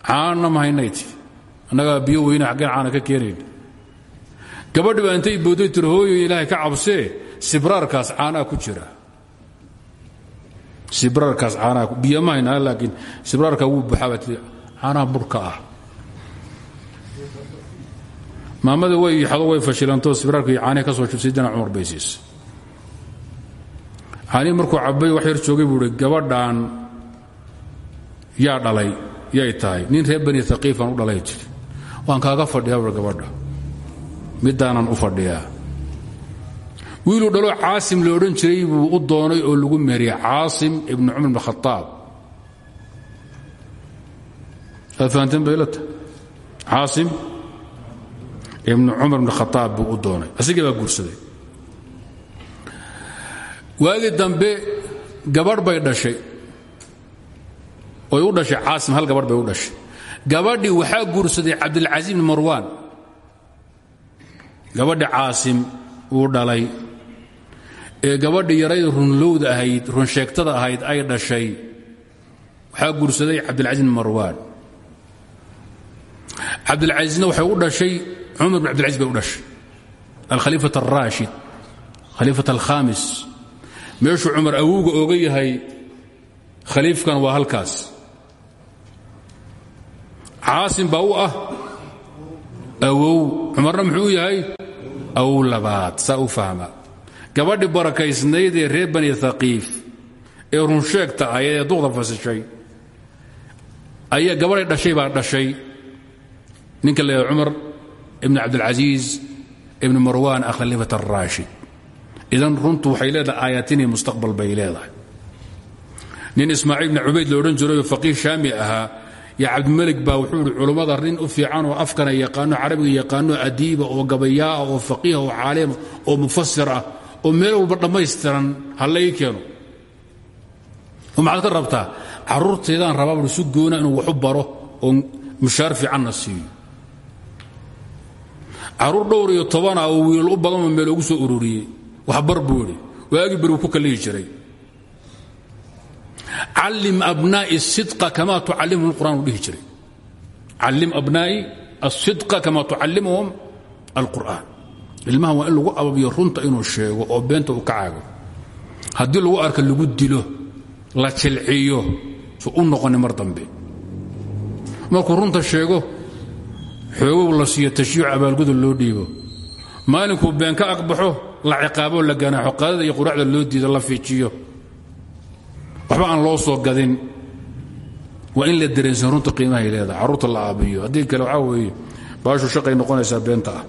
Caanna ma haynay tiri annagaa biyo weyne xaggeen caana ka keenayn gabadhi baa booday hooyo ilaahay ka cabsee. Sibraarkaas caanaa ku jira. Sibraarkaas caanaa biyo ma haynaa laakiin sibraarka wuu buxaaba tii caanaha burhka ah. Maamada way xado way fashilantoo sibraarkii caanihi ka soo jubsay dina cumar caanihi markuu cabbay wax yar joogay buu ihi gabadhan yaa dhalay yay tahay. Nin reer bani haqiifaan u dhalay jiri waan kaaga fadhiyaa buui gabadha middaanan u fadhiyaa. Wiiluu dhaloo caasim la jiray buu u doonay oo lagu meheriyey caasim ibnu cumar ibn khaaab aad fahanteen bay la tahay? Caasim ibnu cumar ibn khaaab buu u doonay. Asigii baa guursaday waagii dambe gabadh bay dhashay. Oy u dhashay caasim hal gabadh bay u dhashay. Gabadhii waxaa guursaday cabdilcasiis ibn marwaan. Gabadhi caasim uu dhalay. Ee gabadhii yarayd runlowda ahayd runsheegtada ahayd ay dhashay. Waxaa guursaday cabdilcasiis ibn marwaan. Cabdilcasiisna waxay u dhashay cumar bin abdilcaziz bay u dhashay. Alkhaliifat alraashid khaliifat alkhamis meeshuu cumar awowga oga yahay khaliifkan waa halkaas. Caasim baa u ah awow. Cumarna muxuu yahay? Awow labaad saa u fahma. Gabadhii barakaysnayd ee reer bani haqiif ee runsheegta ahayd ee duqda fasishay. Ayaa gabadhay dhashay baa dhashay. Ninka la yidhahdo cumar ibn cabdilcasiis ibn marwan akhaliifat araashid idan runtu waxay leedahay aayaatinii mustaqbal bay leedahay. Nin ismaaciil ibn cubayd la odhan jirayoo faqiih shaami ahaa yo cabdimelig baa wuxuu ihi culummada rin u fiican oo afkana yaqaano carabiga yaqaano adiiba oo gabayaaa oo faqiiha oo caalima oo mufasir ah oo meel walba dhammaystiran ha la ii keeno. Oo maxaad ka rabtaa? Carruurtaydaan rabaa bui su goona inuu waxu baro oo mushaar fiicanna siiyo. Carruur dhowr iyo tobana oo wiilal u badanoo meel ugu soo ururiyey waxbar buu idhi waagii berigu ku kallihi jiray. Callim abnaa'i sidqa kamaa tucallimuhum alqur'an uu dhihi jiray. Callim abnaa'i asidqa kamaa tucallimuhum alqur'aan. Ilmaha waa in lagu ababiyo runta inuu sheego oo beenta uu ka caago. Haddii lagu arka lagu dilo la jilciyo su u noqoni mar dambe. Markuu runta sheego xoogow la siiyo tashyiic abaalgudul loo dhiibo. Maalinkuu been la ciqaabo la ganaaxo qaadada iyo quraacda loo diido la fiijiyo waxba aan loo soo gadin waa in la dareensan runta qiimahay leedahay carruurta la aabiyo haddii kale waxaa weeye baashu shaqay noqonaysaa beenta ah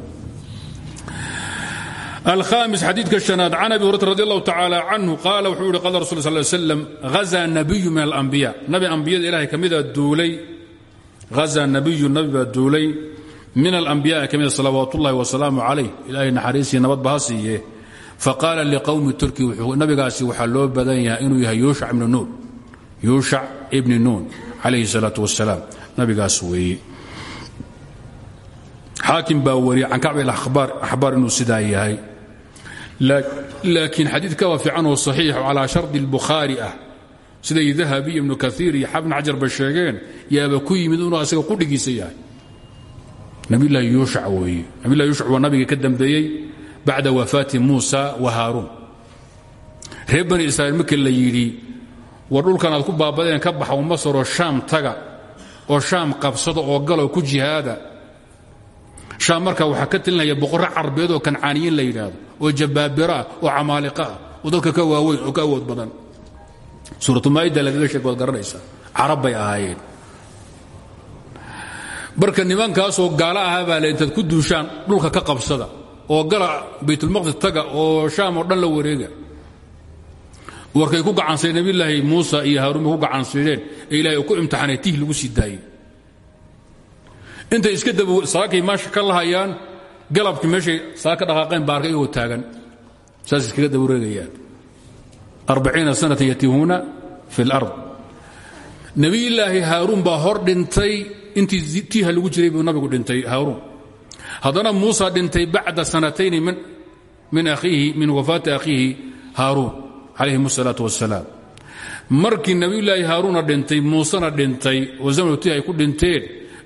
الhاmس xadiidka شhanaad can abi hurata radi allahu tacaalى canhu qaala wuxuu yihi qala rasul sl slam hazaa nabiyu min alambiya nabi ambiyada ilahay ka mida duulay hazaa nabiyu nabi baa duulay min alambiyaai ka mida salawaatullahi wasalaamu calayh. Ilaahay naxariisii nabadba ha siiye faqaala liqowmi turki nabigaasi waxaa loo badan yahay inuu yahay yuushac ibni nuun. Calayhi salaatu wasalaam. Nabigaas weeye. Xaakim baa wariyey can kacbi axbaar inuu sidaa yahay. Laakiin xadiid kaba fiican oo saxiix calaa shardi albukhaari ah. Siday dahabi ibnu kaiir iyo xabn xajarba sheegeen yaaba ku yimid inuu asiga qudhigiisa yahay nabilahi yuushac weeye. Nabilahi yuushac waa nabiga ka dambeeyey bacda wafaati muusa wa haaruun. Reer bani israa'iil markii la yidhi war dhulkan aad ku baabadeen ka baxa masaroo shaam taga oo shaam qabsada oo galoo ku jihaada. Shaam marka waxaa ka telinaya boqorro carbeed oo kancaaniyiin la yidhaahdo oo jabaabiro ah oo camaaliqa ah oo dadka ka waaweyn oo ka awood badan. Ahaayeen marka nimankaasoo gaalo ahaa baa le intaad ku duushaan dhulka ka qabsada oo gala baytulmaqdis taga oo shaam oo dhan la wareega. Warkay ku gacansadeen nabiyulaahi muusa iyo haaruun ku gacansiideen ee ku imtixaanay tih lagu sii daayey. Iska dab saakay maasha ka lahayaan galabkii meeshay saa ka dhaqaaqeen baarka taagan. Saas iskaga daba wareegayaan. Arbaciina sanatan yatiihuuna fi اlard nebiyulaahi haaruun baa hor dhintay intii tiiha lagu jiray buu nabigu dhintay haaruun. Haddana muusa dhintay bacda sanatayni min wafaati akhiihi haaruun calayhim asalaatu wassalaam. Markii nebiyulaahi haaruuna dhintay muusena dhintay oo zamnu tiih ay ku dhinteen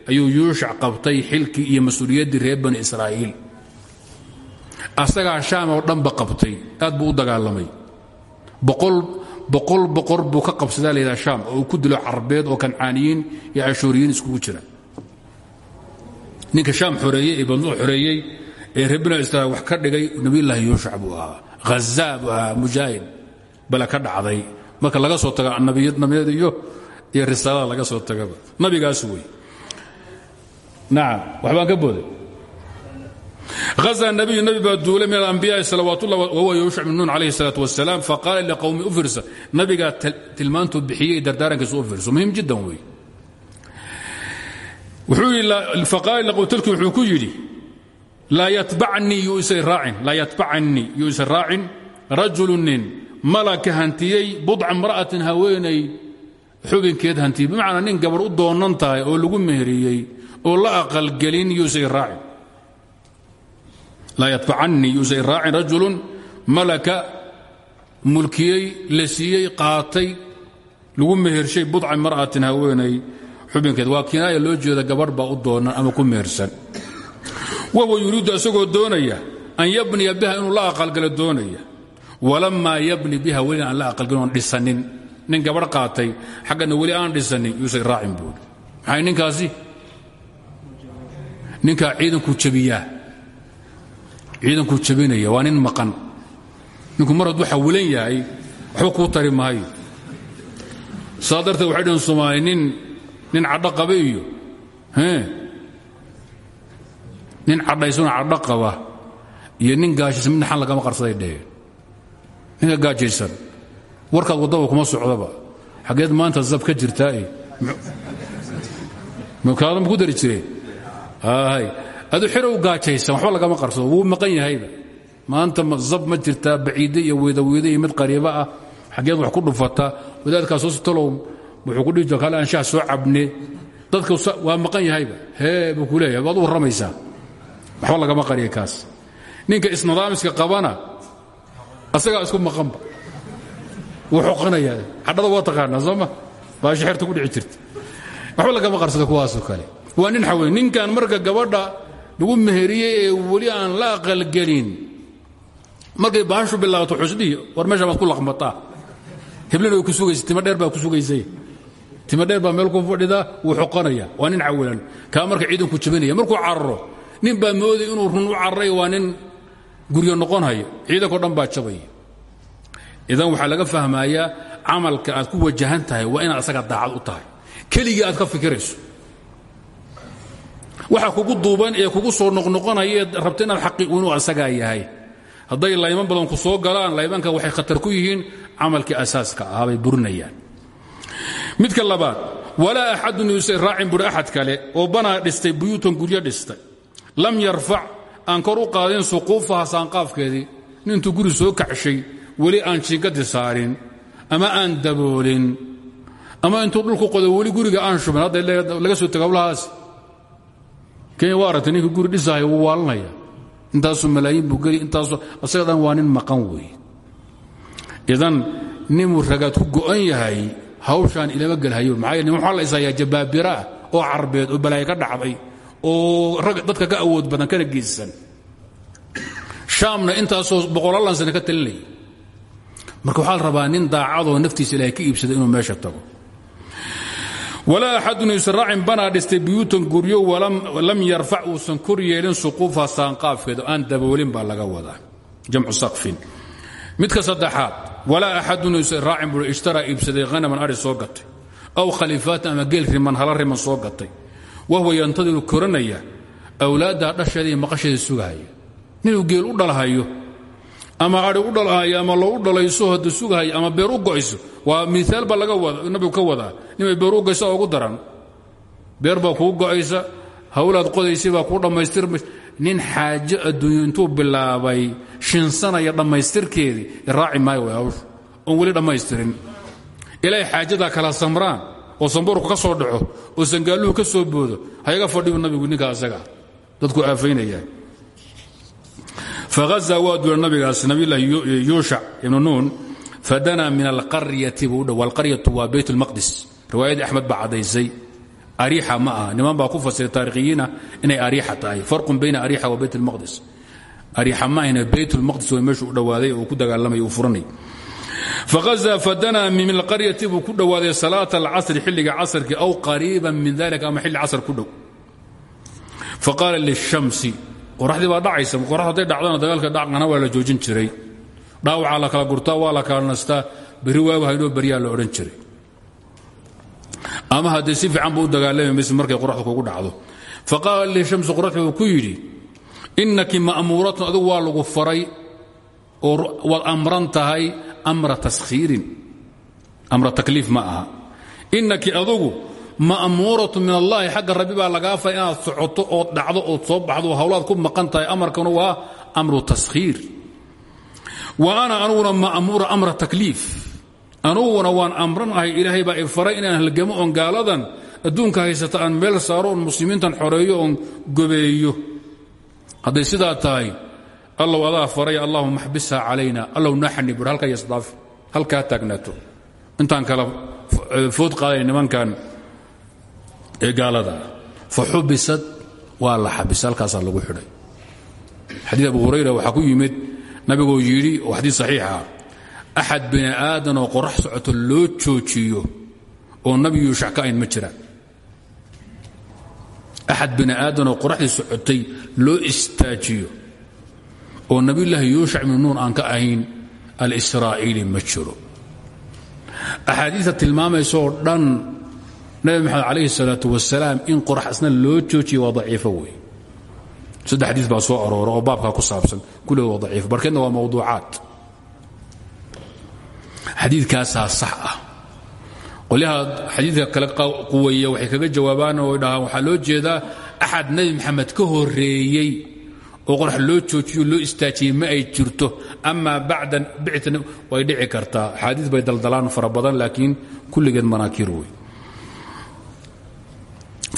ayuu yuushac qabtay xilkii iyo mas'uuliyaddii reer bani israa'iil. Asagaa shaam oo dhanba qabtay aad buu u dagaalamay. Boqol boqor buu ka qabsadaa layidhaha shaam oo ku dilo carbeed oo kancaaniyiin iyo cashuuriyiin iskugu jira. Ninka shaam xoreeyey ee xoreeyey ee reer bani israa'iil wax ka dhigay nebiyullaahi yuushac buu ahaa khazaa buu ahaa bale ka dhacday. Marka laga soo taga nabiyada iyo iyo risaalada laga soo tagaba. Nabigaas wey. Nacam waxbaan ka booday aa nabiyu nabi baa duulay min alambiyaai salawaatullah wahuwa yuushuc bn nuun calayhi salaat wasalaam faqaala liqowmi u fiirsa nabigaa tilmaantuu bixiyey dardaarankiisa u fiirso. Muhim jiddan wey faqaaltlki wuxuu ku yidhi laa yatbacnii yuu isa raacin rajulu nin mala ka hantiyey budca mra'atin haweenay xubinkeed hantiyey. Bimacnaa nin gabar u doonnan tahay oo lagu meheriyey oo la aqalgelin yuuisay raacin laa yatbacanii yuusan raacin rajulun malaka mulkiyey la siiyey qaatay lagu mehershay budca mar'atin haweenay. Xubinkeed waa kinaaya loo jeeda gabarh baa u doonan ama ku mehersan. Wahuwa yuriidu isagoo doonaya an yabniya biha inuu la aqalgalo doonaya. Walamaa yabni biha weli aan la aqalgelin oon dhisanin. Nin gabarh qaatay xaggana weli aan dhisanin yuusan raacin buuri. Maxay ninkaasi? Ninkaa ciidankuu jabiyaa ciidankuu jabinaya waa nin maqan ninku mar hadduu xawilan yahay waxba kuu tari maayo saa darteed waxay nin nin cadho qaba nin cadhaysuna cadho qaba iyo nin gaajaysan midna xan lagama qarsaday dheheen ninka gaajaysan warkaad waddaba kuma socdaba xaggeed maanta zab ka jirtaa mkaadama ku dari jireen adu xirow gaajaysan waxba lagama qarsado wuu maqan yahayba. Maanta zab ma jirtaa baciide iyo weedaweyde iyo mid qariiba ah. Xaggeed wax ku dhufata. Wadaadkaas hoostalow wuxuu ku dhihi jira kale anshaha soo cabne. Dadka waa maqan yahayba. Hee buu ku leeyahay. Waad u warramaysaa waxba lagama qariya kaas. Ninka isnidaamiska qabana asagaa isku maqanba. Wuu xoqanayaa xadhada waa taqaanaa sooma baashi xerta ku dhici jirta. Waxba lagama qarsado kuwaasoo kale. Waa nin xawey ninkan marka gabadha lagu meheriyey ee weli aan la aqalgelin. Markay baashu bilaabato xusdhihi war meesha baad ku laqmataa hiblina way ku sugaysa tima dheer baa ku sugaysay. Tima dheer baa meel ku fadhidaa wuu xoqanaya waa nin cawilan. Kaa marka ciidanku jabinaya markuu cararo nin baa mooday inuu run u cararay waa nin guryo noqonhayo ciidankao dhan baa jabaya idan waxaa laga fahmayaa camalka aad ku wajahan tahay waa inaad asaga daacad u tahay. Keligii aad ka fikirayso waxa kugu duuban ee kugu soo noqnoqonaya rabta inaad xaqi inuu asagaa yahay. Hadday layman badan ku soo galaan laymanka waxay khatar ku yihiin camalkii asaaska ahaa bay midka labaad walaa axadun yuusan raacin buri axad kale oo banaa dhistay buyuutan guryo dhistay. Lam yarfac aan kor u qaadin suquufaha guri soo kacshay weli aan jiingadi saarin ama aan daboolin ama intuu dhulku qodo weli guriga aan shubin. Hadda laga soo tego hawlahaas kenya waa aragtay ninka guri dhisahay wuu waalanaya intaasoo malaayiin buu geli intaasoo asaga dhan waa nin maqan weeye idan ninuu ragaad ku go'an yahay hawshaan ilama gelhayo maxaa yeele nin waxaa la oo carbeed oo balaayo ka dhacday oo rag dadka ka awood badan kana geysan. Shaamna intaasoo boqolaalan sane ka talinaya marka waxaa la rabaa nin daacadoo naftiisa ilaahay ka iibsada inuu meesha tago walaa axadun yuusan raacin banaa dhistay buyuutan guryo lam yarfac uusan kor yeelin suquufa saanqaafkeeda aan daboolin baa laga wadaa. Jamcu saqfin. Midka saddexaad walaa axadun yuusan raacin bui ishtaraa iibsaday hanaman ari soo gatay. Aw khaliifaatan ama geel riman hala riman soo gatay. Wahwa yantadiru koranaya awlaaddaa dhasheeda iyo maqasheeda sugahaya ninuu geel u dhalhayo ama ai u dhalhayo ama lou dhalayso hada sugahayo ama beer u go'ayso waa miaal ba nabigu ka wadaa. Nimay beer u goysa ugu daran. Beer baa kuu go'aysa hawlaad qodaysay baa kuu dhammaystirmays nin xaajo adduunyo intuu bilaabay shinsanaya dhammaystirkeedii raaci maayo way hawshu. Oon weli ilaahay xaajadaa kala samraan oo sambuurku ka soo dhaco oo sangaalluhu ka soo boodo hayaga fadhibu nabigu ninka asagaa dadku aafaynayaan fahaza waa duula nabigaas nabiylahi yuushac ibnu nuun fadanaa min alqaryati buu dhow alqaryatu waa bayt اlmaqdis riwaayadii axmed baa caddaysay ariixa ma aha niman baa ku fasiray taarikhiyiina inay ariixa tahay farqun bayna ariixa wa bayt اlmaqdis ariixa ma ahna bayt اlmaqdis way meeshu u dhowaaday oo ku dagaalamay uu furanay fahaza fadanaa min alqaryati buu ku dhowaaday salaata alcasri xilliga casrkii aw qariiban min dalika ama xilli casr ku dhow faqaala lishamsi qoraxdii baa dhacaysa qoraxd hadday dhacdana dagaalka dhacana waa la joojin jiray. Dhaawacaa la kala gurtaa waa la kala nastaa berri waagu haynoo beryaa la odhan jiray. Ama haddee si fiican buu u dagaalami markay qoraxdu kugu dhacdo. Faqaala lishamsi qoraxdii buu ku yidhi innaki ma'muuratun adigu waa lagu faray oo waad amran tahay amra taskhiirin. Amra takliif ma innaki adugu ma'muuratu min allaahi xagga rabbi baa lagaa fay inaad socoto ood dhacdo ood soo baxdo. Hawlaad ku maqan tahay amarkanu waa amru taskhiir wa ana anuguna ma'muura amra takliif. Anuguna waan amran ahay ilaahay baa i faray inaan halgamo oon gaaladan. Adduunka haysata aan meel saaro oon xoreeyo oon gobeeyo. Hadday sidaa tahay allow adaa faray allahuma axbisha calayna allow naxni bur. Halkaa yasdaaf halkaa taagnaato intaan kala food qaaday nimankan ee gaalada. Fa xubisad waa la xabisa halkaasaa lagu xidhay. Xadiid abu hurayra waxaa ku yimid nabigoo yidhi oo xadiid saxiixa axad bini aadan oo qorax socoto loo joojiyo oo nabi yuushac ka ayn ma jiraan axad bini aadan oo qoraxdii socotay loo istaajiyo oo nabiyulaahi yuushac ibnu nuun aan ka ahayn alisraa'iili ma jiro. Axaadiista dhan nabi maxamed calayhi salaatu wasalaam in qorax isna loo joojiya waa daciifo wey saddex xadiis baa soo aroora oo baabkaa ku saabsan kulliga waa daciifo barkeedna waa mawduucaat. Xadiidkaasaa sax ah. Qolyaha xadiidka kale quweeya waxay kaga jawaabaan oo dhahaan waxaa loo jeedaa axad nebi maxamed ka horeeyey oo qorax loo joojiyo loo istaajiyey ma ay jirto. Amaa bacda bictna way dhici kartaa. Axaadiis bay daldalaan fara laakiin kulligeed manaakiir wey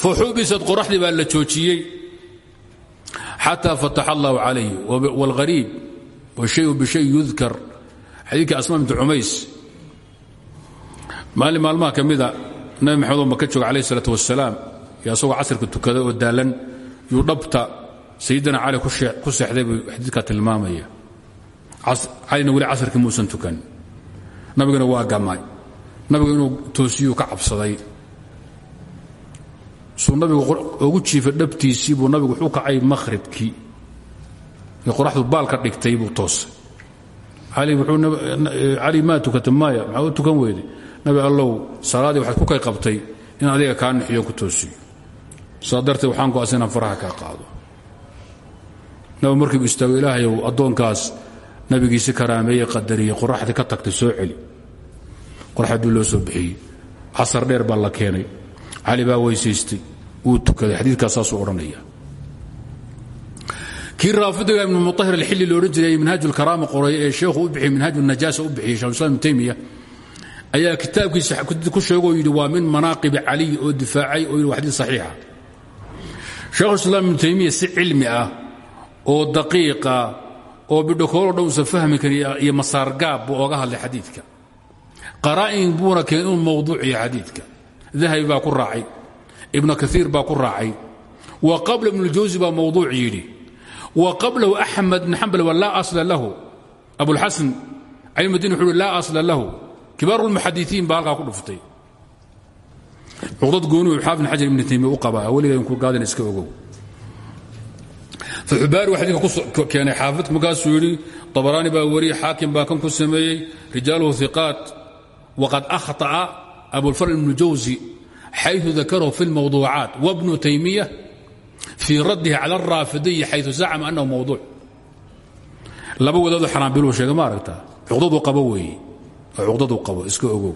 faxubisad qoraxdii baa la joojiyey xataa fatax allahu calayh wاlhariib wshayu bishay yudkar xadiidka asma bintu cumays maalin maalmaha ka mida nabi maxamed oo maka jooga alayh isalaat wasalaam yo asagoo casirka tukada oo daalan yuu dhabta sayidina cali ku seexday buu xadiidkaa tilmaamaya calina weli casirkii muusan tukan nabigana waa gamay nabigu inuu toosiyuu ka cabsaday suu nabigu ugu jiifay dhabtiisii buu nabigu wuxuu kacay makhribkii ee qoraxdu baal ka dhigtay buu toosay. Cali maa tukata maya maxaa u tukan weyday nabi allow salaadii waxaad ku kay qabtay in adiga kaa nixiyo ku toosiyo. Saa waxaan go'aasa inaan faraha kaa qaado. Nabi markiibu istaago ilaahayow addoonkaas nabigiisi karaameeye qadariyey qoraxdii ka tagtay soo celi. Qoraxdii loo soo bixiyey. Casar dheer baa la keenay. Cali baa weysaystay wuu tukaday xadiidkaas saasuu odhanaya. Kii raafidiga ibnu muahir alxilli loodhan jiray minhaaj ulkaraama qoray ee u bixiyey minhaaj unajaasa u bixiyey shekhuislam ibnu taymiya ayaa kitaabkiisa ku sheegoo yidhi waa min manaaqibi caliy oo difaacay oo yidhi waa xadiid saxiixa. Shekhuislaam ibnu taymiya si cilmi ah oo daqiiqa oo bidhokooloo dhan uusan fahmi karin iyo masaargaab buu oga hadlay xadiidka. Qaraa'in buuna keen inuu mawduuc yahay xadiidka. Dahabi baa ku raacay ibnu kaiir baa ku raacay. Wa qabla ibnuljawsi baa mawduuc yidhi. Wa qablahu axmed bn xambal wa laa asla lahu. Abulxasan calimadin wuxuu uhi laa asla lahu. Kibaaru lmuxadiiin baa halkaa ku dhuftay. Cuqdad gooniu xaafid xajar ibn taymiya u qabaa. Weliga inku gaadin iska ogow. Faxubaari waa xadidka ku keenay xaafidka markaasuu yidhi dabaraani baa wariyey xaakim baa kan ku sameeyey rijaaluhu hiqaat waqad akhطa'a abulfar ibnu jawsi xayثu dakarahu fi اlmawduucaat wabnu taymiya fii raddihi cala الraafidiyi xayثu zacma annahu mawduuc laba wadaadoo xanaanbiluu sheegay ma aragtaa cuqdaduu qabo weeye oo cuqdaduu qabo iska ogow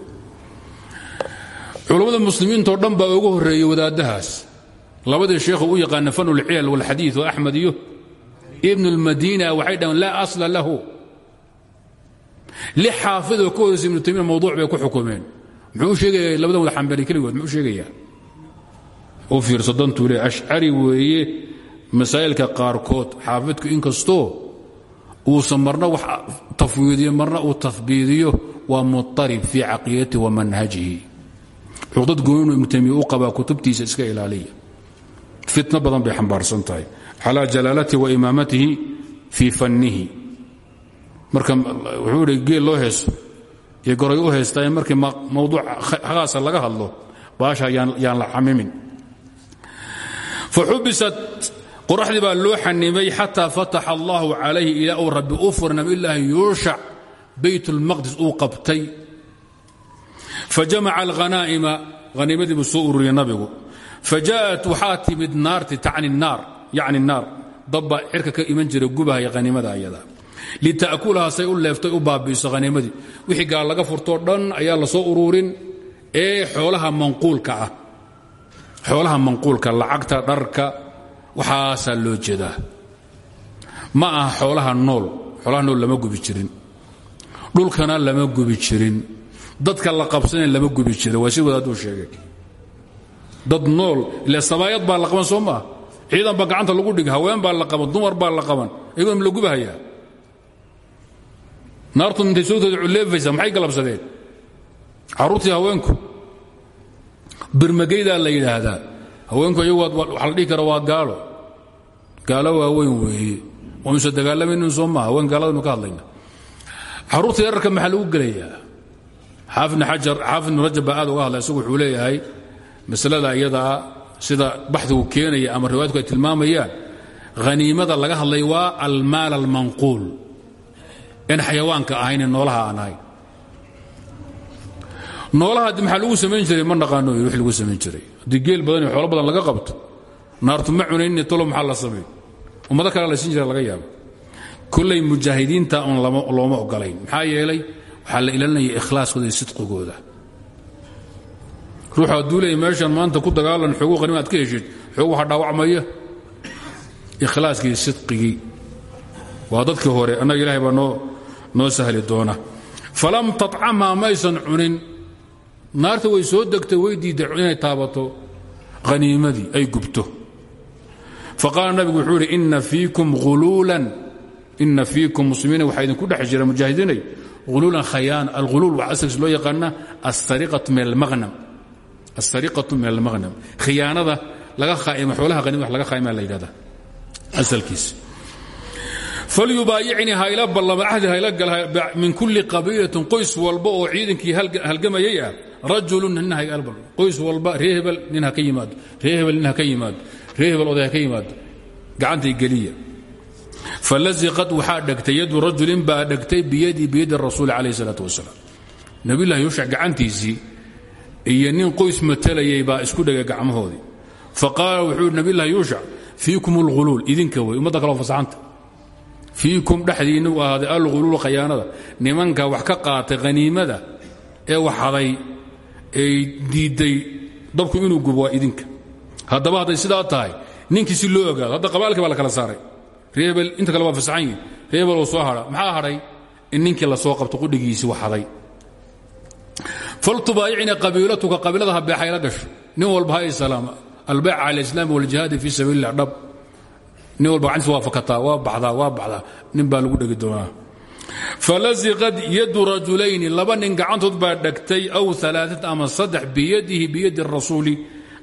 culammada muslimiintao dhan baa ugu horreeyey wadaaddahaas labadii sheekhu u yaqaana fan اlcilal wاlxadiiث oo axmed iyo ibn اlmadina waxay dhahan laa asla lahu li xaafidoo ka horeysa ibnu taymiya mawduuc bay ku xukumeen muxuu sheegaya labadan wada xambali keligood muxuu sheegayaa u fiirso dantuu le ashcari weeye masaa'ilka qaarkood xaafidku inkastoo uusan marna wax tafwiidiyo marna uu tahbiidiyo waa muطarib fii caqiidatihi wa manhajihi. Cuqdad gooninu ibnu taymiya u qabaa kutubtiisa iska ilaaliya. Fitno badan bay xambaarsan tahay. Calaa jalaalatihi wa imaamatihi fii fannihi. Marka wuxuu geel loo heeso iyo goray u heystaa in markii mawduuc hagaasa laga hadlo baasha yaan la xamimin. Faxubisat qoraxdii baa loo xanimay xataa fataxa allahu calayhi ilaa uu rabbi u furay nabiyulaahi yuushac bayt اlmaqdis uu qabtay. Fajamaca alhanaa'ima haniimadii buu soo ururiyey nabigu. Fajaءat waxaa timid naarti tacni naar yacni naar. Dabbaa cirka ka iman jiray gubahaya haniimada ayada lita'kulaha say u leeftay u baabi'iso haniimadii wixii gaal laga furtoo dhan ayaa la soo ururin ee xoolaha manquulka ah. Xoolaha manquulka lacagta dharka waxaasaa loo jeedaa. Ma aha xoolaha nool. Xoolaha nool lama gubi jirin. Dhulkana lama gubi jirin. Dadka la qabsanayn lama gubi jirin. Waa si wadaaduu sheegay. Dad nool ile sabaayad baa la qaban soo maaha ciidan baa gacanta lagu dhig haween baa la qaban dumar baa la qaban. Iyagoon la gubahayaa naartu intay sowtooda culleefaysa maxay galabsadeen? Carruurtii haweenku. Birmagaydaa la yidhaahdaa. Haweenku iyagu waxaa la dhihi kara waa gaalo. Gaalo waaweyn weeye waynusa dagaalamaynin soo maaha. Haween gaaladaynu ka hadlayna. Carruurta yararka maxaa lagu gelayaa? Xaafidna xajar xaafid rajab aad uga hadlay isagu wuxuu leeyahay masalada iyadaa sida baxdigu keenaya ama riwaayadku ay tilmaamayaan. Haniimada laga hadlay waa almaal almanquul in xayawaanka ahayne noolaha aan ahayn noolaha maxaa lagu samayn jiray ma naqaano wix lagu samayn jiray. Haddii badan iyo xoolo badan laga qabto naartu ma cunayni tolo maxaa la samay ummado kale la siin jira laga yaabo. Kollay mujaahidiinta oon looma ogolayn maxaa yeelay waxaa la ilaalinaya ikhlaaskooda iyo sidqigooda. Ruuxu hadduu meeshan maanta ku dagaalan xoogu qanima ka heshid xoog waxaa dhaawacmaya ikhlaaskii sidqigii. Waa dadkii hore annaga ilahay baa noo noo sahli doona. Falam tacamha maysan cunin. Naarta way soo degtay way diidday inay taabato. Haniimadii ay gubto. Faqaala nabigu wuxuu idhi inna fiikum huluulan inna fiikum muslimiina waxaa idinku dhex jira mujaahidiinay uluulan khayaan alghuluul waxaa asalkiis loo yaqaana asariqatu min almaqnam khiyaanada laga khaaimo xoolaha hanima wax laga khaa'imaa la yidhahda asalkiis falyubaayicnii hayla ballama ahdi hayla gal min kulli qabiilatin qoys walba oo ciidankii halgamayay ah rajulun nin haygal bal qoys walba ree hebel nin ha ka yimaado ree hebel nin ha ka yimaado ree hebel oday ha ka yimaado gacantay geliya falaziqad waxaa dhegtay yadu rajulin baa dhegtay biyadii biyadi rasuuli calayh isalaatu wasalaam nabiyullahi yuushac gacantiisii iyo nin qoys matalayay baa isku dhegay gacmahoodii faqaala wuxuu yidhi nabiyullahi yuushac fiikum fasaxanta fiikum dhexdiinna u ahaaday alghuluul khayaanada nimanka wax ka qaatay haniimada ee waxaday ee diidday dabku inuu gubo idinka. Haddaba hadday sidaa tahay ninkii loo ogaado hadda qabaalkii baa la kala saaray. Reebel inta kale waa reebel oo soo hadha maxaa hadhay in ninkii la soo qabto qudhigiisii waxaday faltubaayicna qabiilatuka qabiilada ha beexayla gasho. Nin walba ha islaama albayc cala alislaami waljihaadi fii sabiil illah dhab nin walba gacantiisa waa fakataa waa baxdaa waa baxdaa. Nin baa lagu dhegi doonaa. Falaziqad yadu rajulayni laba nin gacantood baa dhegtay aw alaaat ama saddex biyadihi biyadi rasuuli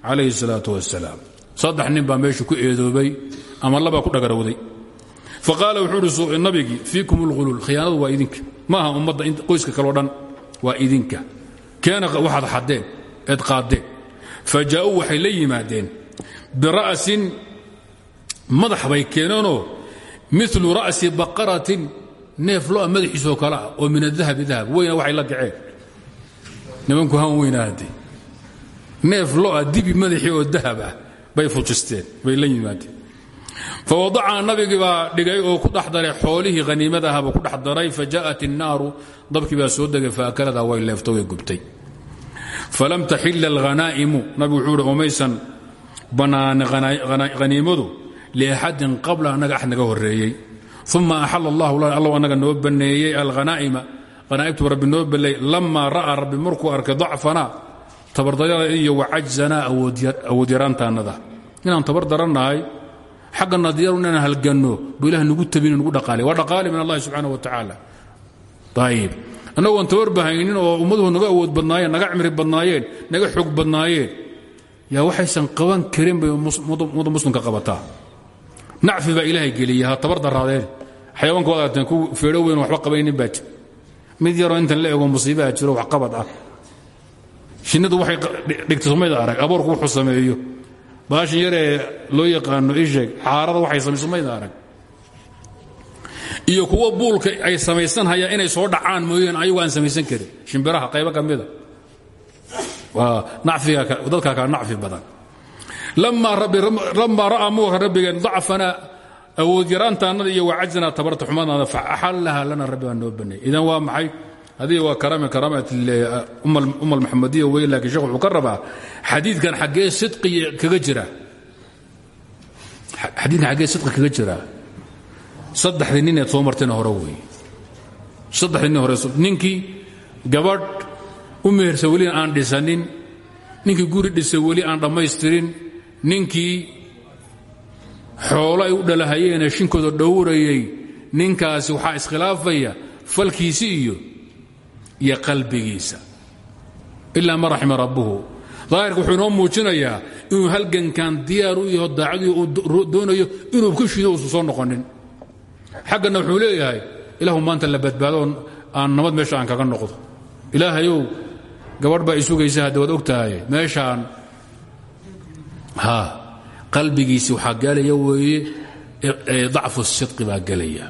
calayhi salaatu wasalaam saddex nin baa meesha ku eedoobay ama labaa ku dhagarowday. Faqaala wuxuu ihi nabigii fiikum اlghuluul khiyaanadu waa idinka. Ma aha ummadda qoyska kaleo dhan waa idinka. Keena waxaad xaddeen eed qaaddeen. Fa jaa'uu waxay la yimaadeen bira'sin madax bay keeneenoo milu ra'si baqaratin neef lo'a madaxiisoo kale ah oo min adahabi dahab weyna waxay la gaceen nimanku han weynaade neef lo'a dibi madaxii oo dahab ah bay fujisteen bay la yimaadeen fa wadacaa nabigii baa dhigay oo ku dhex daray xoolihii haniimada ahaba ku dhex daray fa jaءat الnaaru dabkii baa soo degay faakaladaa way leefto way gubtay falam taxila اlhanaa'imu nabigu wuxuu uhi umaysan bannaanin haniimadu liaxadin qabla annaga ax naga horeeyey uma axal allahu allow annaga noo banneeyey alhanaa'ima hanaa'ibtu rabbi noo balley lamaa ra'aa rabbi markuu arkay dacfanaa tabardarada iyo wacajzanaa awoodyaraantaannada inaan tabar darannahay xaggana diyaaru inaan halganno buu ilah nugu tabin nugu dhaqaalay waa dhaqaali min allahi subxaana wa tacaala ayib annagoon tabarba-haynin oo ummaduhu naga awood badnaayeen naga cimri badnaayeen naga xoog badnaayeen yaa waxaysan qaban karin bay ummadda muslimka qabataa nacfi baa ilaahay geliya ha tabar daraadeen xayawaanka waad aragteen ku feedho weyn waxba qabaynin baa jir mid yaroo intan la ego musiibaha jiro wax qabad ah. Shinnidu waxay dhigtay somayda arag aboorku wuxuu sameeyo. Baashin yaree loo yaqaano isheeg xaarada waxay samay somayda arag. Iyo kuwa buulka ay samaysan hayaan inay soo dhacaan mooyeen ayagu aan samaysan karin. Shimbiraha qaybo ka mida waa nacfiga dadkaa kaa nacfi badan lamaa ra'aa muka rabbigeen dacfana awood yaraantaannada iyo wacajzana tabarta xumadnaada faaxallaha lana rabbi baa noo baneey idan waa maxay? Hadii waa karami karaamat umma almaxamadiya wey laakiin shekh wuxuu ka rabaa xadiidkan xaggee sidqi kaga jira. Xadiidkan xaggee sidqi kaga jira. Saddexdii nin eed soo martayna hore wey saddexdii nin hore aan dhisanin ninkii guri dhisay weli aan dhammaystirin ninkii xoolo ay u dhalahayeene shinkooda dhowrayay ninkaasi waxaa iskhilaafaya falkiisi iyo iyo qalbigiisa. Ilaa man raxima rabbuhu. Daahirka wuxuu inoo muujinayaa inuu halgankan diyaar u yaho daacadii uu doonayo inuu ka shido uusan soo noqonin. Xaggana wuxuu leeyahay ilaahu maanta la badbaadoo aan nabad meesha aan kaga noqdo. Ilaahayow gabadh baa isugaysa hadda waad og tahay meeshaan ha qalbigiisi waxaa gelaya weeye dacfu sidqi baa gelaya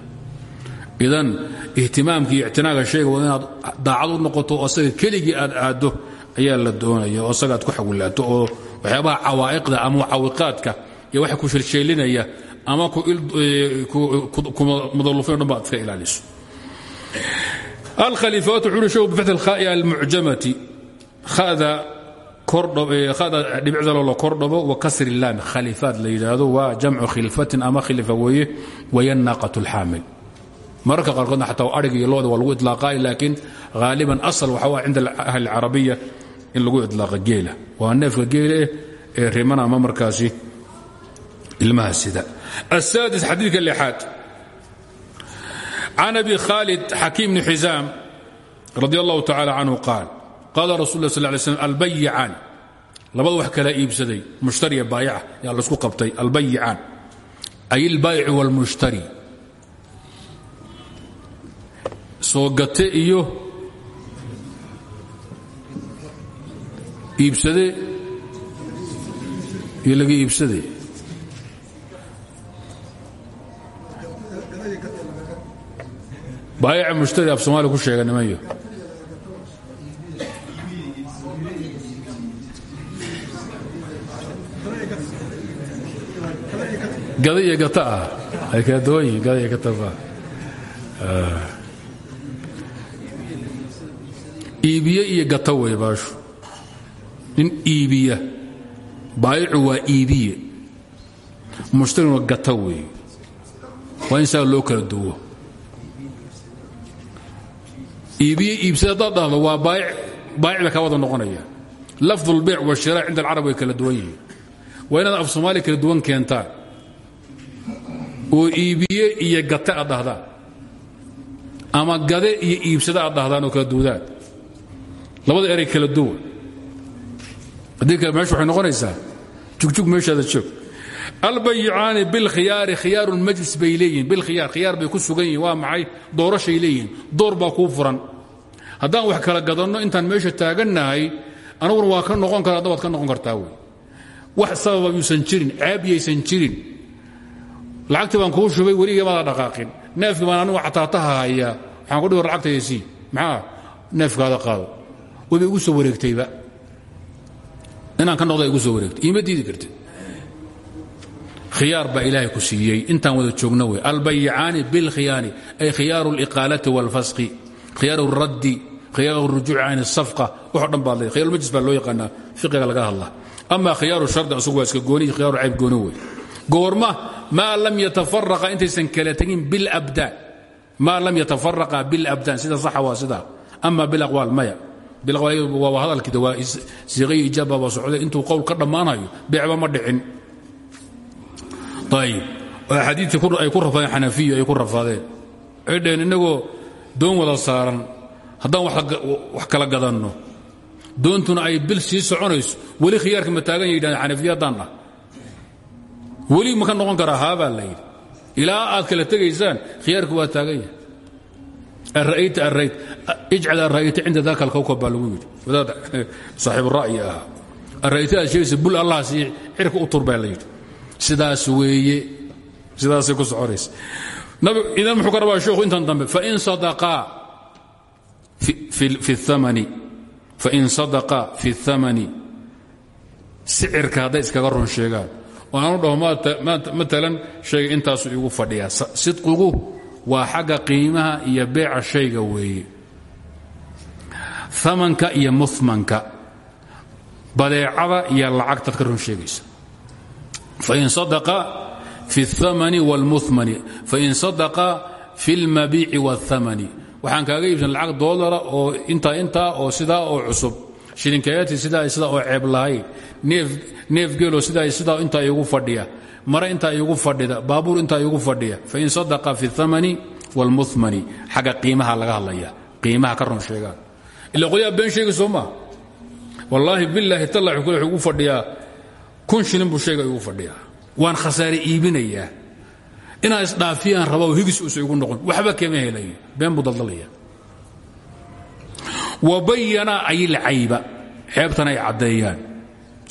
idan ihtimaamkii ictinaaga shayga waa inaad daacad u asaga keligii aad aaddo ayaa la doonaya oo asaga aad ku xawilaato oo waxyaabaha cawaa'iqda ama mucawiqaadka iyo waxa ku shilsheelinaya ama mudalufin o dhan ba ad iska ilaaliso. Alkhaliifaatu wuxuu uhi sheegu bifat alkhaa'i almucjamati. Khada kordhada dhibicdaloo la kordhabo wa kasri laam khaliifaat la yidhaahdo waa khilfatin ama khilifa weeye waya naaqat alxaamil mararka qaarkoodna xataa iyo looda waa lagu ilaaqaa laakiin haaliban asal waxa waa cinda ahli carabiya in lagu ilaaqa geela. Waa neefka geela eh ama markaasi ilmaha sida. Asaadis xadiidka lixaad. Can abi khaalid xakiim bni xisaam radi allahu tacaala canhu qaala rasul sal lay slm albayicaan labada wax kala iibsaday mushtariya baayaca yaa la isku qabtay albayicaan ay ilbaayici wاlmushtari soo gate iyo iibsade iyo laga iibsade baayaca mushtari af soomaaliya ku sheega nimanyo gada iyo gata ah. Ay kala duwan gada iyo gatafa iibiye iyo gata wey baashu nin iibiya baayicu waa iibiye mushtarina gata wey waa in loo kala duwo iibiye iibsada haddaad dhahdo waa baayic baayicda kaa wada noqonaya lafdu اlbeyc washiraac cinda alcarab way kala duwan yihiin waa af soomaaliya kala duwan keentaan oo iibiye iyo gate aad dhahdaan ama gade iyo iibsada aad dhahdaan oo kala duudaan. Labada eray kala duwan. Haddii kale meesha waxay jugjug meeshaada joog albayicaani bilkhiyaari khiyaaru lmajlis bay leeyihiin bilkhiyaar khiyaar bay ku sugan yihiin waa maxay? Doorashay door baa kuu furan. Haddaan wax kala gadanno intaan meesha taagannahay anuguna waa ka noqon kara adna noqon kartaa wey. Wax sababa yuusan jirin ceeb yaysan jirin lacagtii baan kuu shubay weligii maada dhaqaaqin. Neefkii baan anigu cataataha hayaa. Waxaan ku dhigo lacagtayda sii maxaa? Neefkaada qaado. Waba igu soo wareegtayba. Inaan ka noqda igu soo wareegtay. Iima diidi karti khiyaar baa ku siiyey. Intaan wada joogno wey albayicaani bilkhiyaani ay khiyaaru liqaalati walfasqi khiyaaru raddi khiyaaru rujuuci can safqa. Waxo dhan baa le khiyarumajlis baa loo yaqaanaa. Fiqiga laga hadlaa. Ama khiyaaru shardi asugu iska gooni khiyaaru cayb gooni wey goorma maa lam yatafaraqa intaysan kala tegin bilabdaan maa lam yatafaraqa bilabdaan sida saxa waa sidaa ama bilaqwaal maya. Waa hadalkii waa siiqayi ijaaba baa socday intuu qowl ka dhammaanayo beecba ma dhicin. Ayib xadiidkii ay ku rafaadeen xanafiyu ay ku rafaadeen. Ay dheheen doon wada saaran haddaan wax kala gadanno. Doontuna ay bil sii soconayso. Weli khiyaarka ma taagan ya yidhahdeen xanafiya weli ma ka noqon karaa haabaa la yidhi. Ilaa aad kala tegaysaan khiyaarku waa taagan yahay. Ijcal ara'ayta cinda daka alkawkab baa lagu yidhi. Wadaad saaxiibu ra'yi ahaa. Ara'ayta aad sheegaysa bul allah sii cirka u tur la yidhi. Sidaas weeye. Sidaasay ku soconaysa. Idan muxuu ka rabaa intan dambe fain sadaqaa fi اthamani fain sadaqaa fi اthamani sicirka hadday iskaga run sheegaan oo aanu dhaho maalan shayga intaasu igu fadhiyaa sidqigu waa xagga qiimaha iyo beeca shayga weeye amanka iyo mumanka badeecada iyo lacagtaad ka run sheegaysa fain sadaqa fi اlhamani wاlmuhmani fain sadaqa fi اlmabiici wاlhamani waxaan kaaga iibsan lacag doolara oo intaa intaa oo sidaa oo cusub shilinkayaati sidaa sidaa oo ceeb lahayn neef geelo sidaa sidaa intaa iigu fadhiya mare intaa iigu fadhida baabuur intaa iigu fadhiya fain sadaqa fi اlhamani wاlmuhmani xagga qiimaha laga hadlaya qiimaha ka run sheegaan. Ila qolyaa been sheegi soo maa wallaahi bilaahi talla igu fadhiyaa kun shilin buu sheega igu fadhiyaa. Waan khasaare iibinayaa. Inaan isdhaafiyaan raba oo higis uusa igu noqon waxba kama helayo been buu wa bayana ay lcayba ceebtan ay caddeeyaan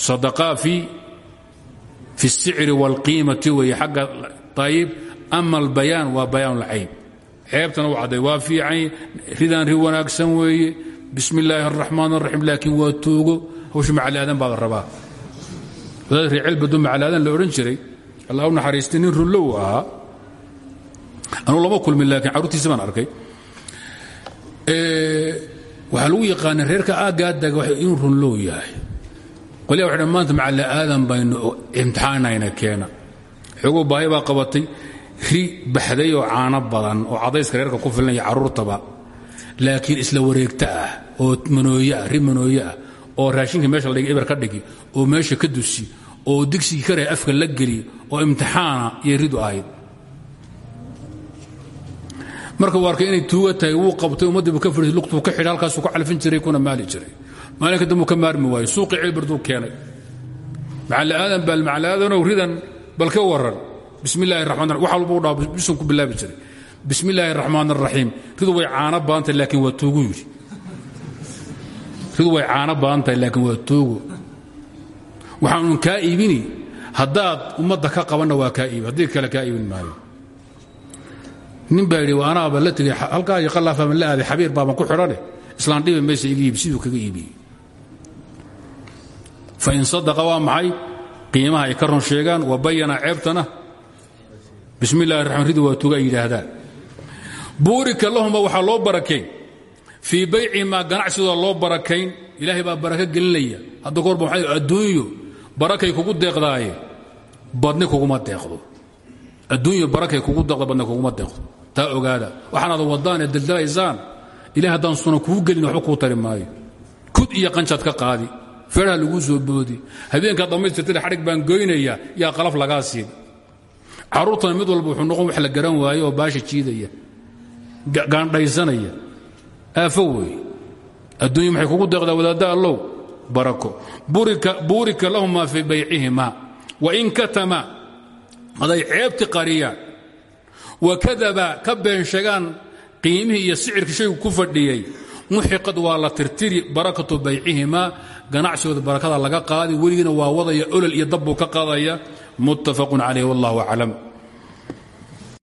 sadaqaa fi fi الsicri wاlqiimati weeye xagga ayib ama albayaan waa bayaan اlcayb ceebtana u cadday waa fiican ridaan ri wanaagsan weeye bismi illaahi الraxmaan الraxiim laakiin waa tuugo hawsha macalaadan baa la rabaa wadaad reecilbado macalaadan la odhan jiray allah u naxariistay nin runlow ahaa anuu lama kulmin laakiin carruurtiisa baan arkay waxaa lagu yaqaanay reerka aagaadaga inuu runlow yahay. Qolyaa waxay maanta macalla aadan baynu imtixaanayna keena. Xooguu baahi baa qabatay ri baxday oo caano badan oo cadayska reerka ku filan iyo carruurtaba laakiin isla wareegta ah oo manooye ah ri manooye ah oo raashinka meesha la dhigi eber ka dhigi oo meesha ka dusi oo digsigii ka rehe afka la geli oo imtixaana iyo ridu ahayd marka u arkay inay tuuga tahay qabtay ummaddiibu ka fadhiisay lugtuu ka xidhay halkaasuu ku calfin jiray kuna maali jiray. Maalinka dambuu ka maarmi waayo suuqii cilbarduu keenay. Macali aadan bal macali aadanow ridan bal ka waran bismi illaahi raxmaan wax walba u dhaha bisun ku bilaabi jiray. Bismi illaahi araxiim ridu way caano badantahay laakiin waa tuugu yidhi. Ridu way caano tahay laakiin waa tuugo waxaanun kaa iibini haddaad ummadda ka qabanna waa kaa iibi. Haddii kale kaa iibin maayo nin baa yidhi anaaba la tegey halkaa iyo qallaafaban la aaday xabiir baaban ku xidhane islaan dhibi maysa iga siduu kaga iibiyey fain sadaqa waa maxay? Qiimaha ay ka run wa bayana ceebtana. Bismi illahi raxmaan ridi tuga ay buurika lahuma waxaa loo barakayn. Fii baycihimaa ganacsigooda loo barakayn. Ilaahay baa barako gelinaya. Hadda goorba waxay adduunyo barakay kugu deeqdaaye badni kuguma deeqdo adduunyo barakay kugu deeqdo badni kuguma deeqdo. Taa ogaada waxaanaad wadaan ee daldalaysaan ilahay haddaan kuu gelin waxba kuu tari kud iyo qanjaad ka qaadi feerha laguu soo boodi habeenkaad dhammaystirtay xadhig baan goynaya yaa qalaf lagaa siin. Carruurtana mid walba wuxuu noqon wax la garan waaye oo baasha jiidaya gaandhaysanaya. Aafo wey adduunya maxay kugu deeqdaa wadaadda allow? Barako. Buurika lahumaa fii baycihima wain katama haday ceebti qariyaan wakadaba ka been sheegaan qiimihii iyo sicirkii shaygu ku fadhiyey. Muxiqad waa la tirtiri barakatu baycihimaa. Ganacsigooda barakada laga qaadi weligiina waa wadaya olol iyo dabbuu ka qaadaya. Muttafaqun calayh wallahu aclam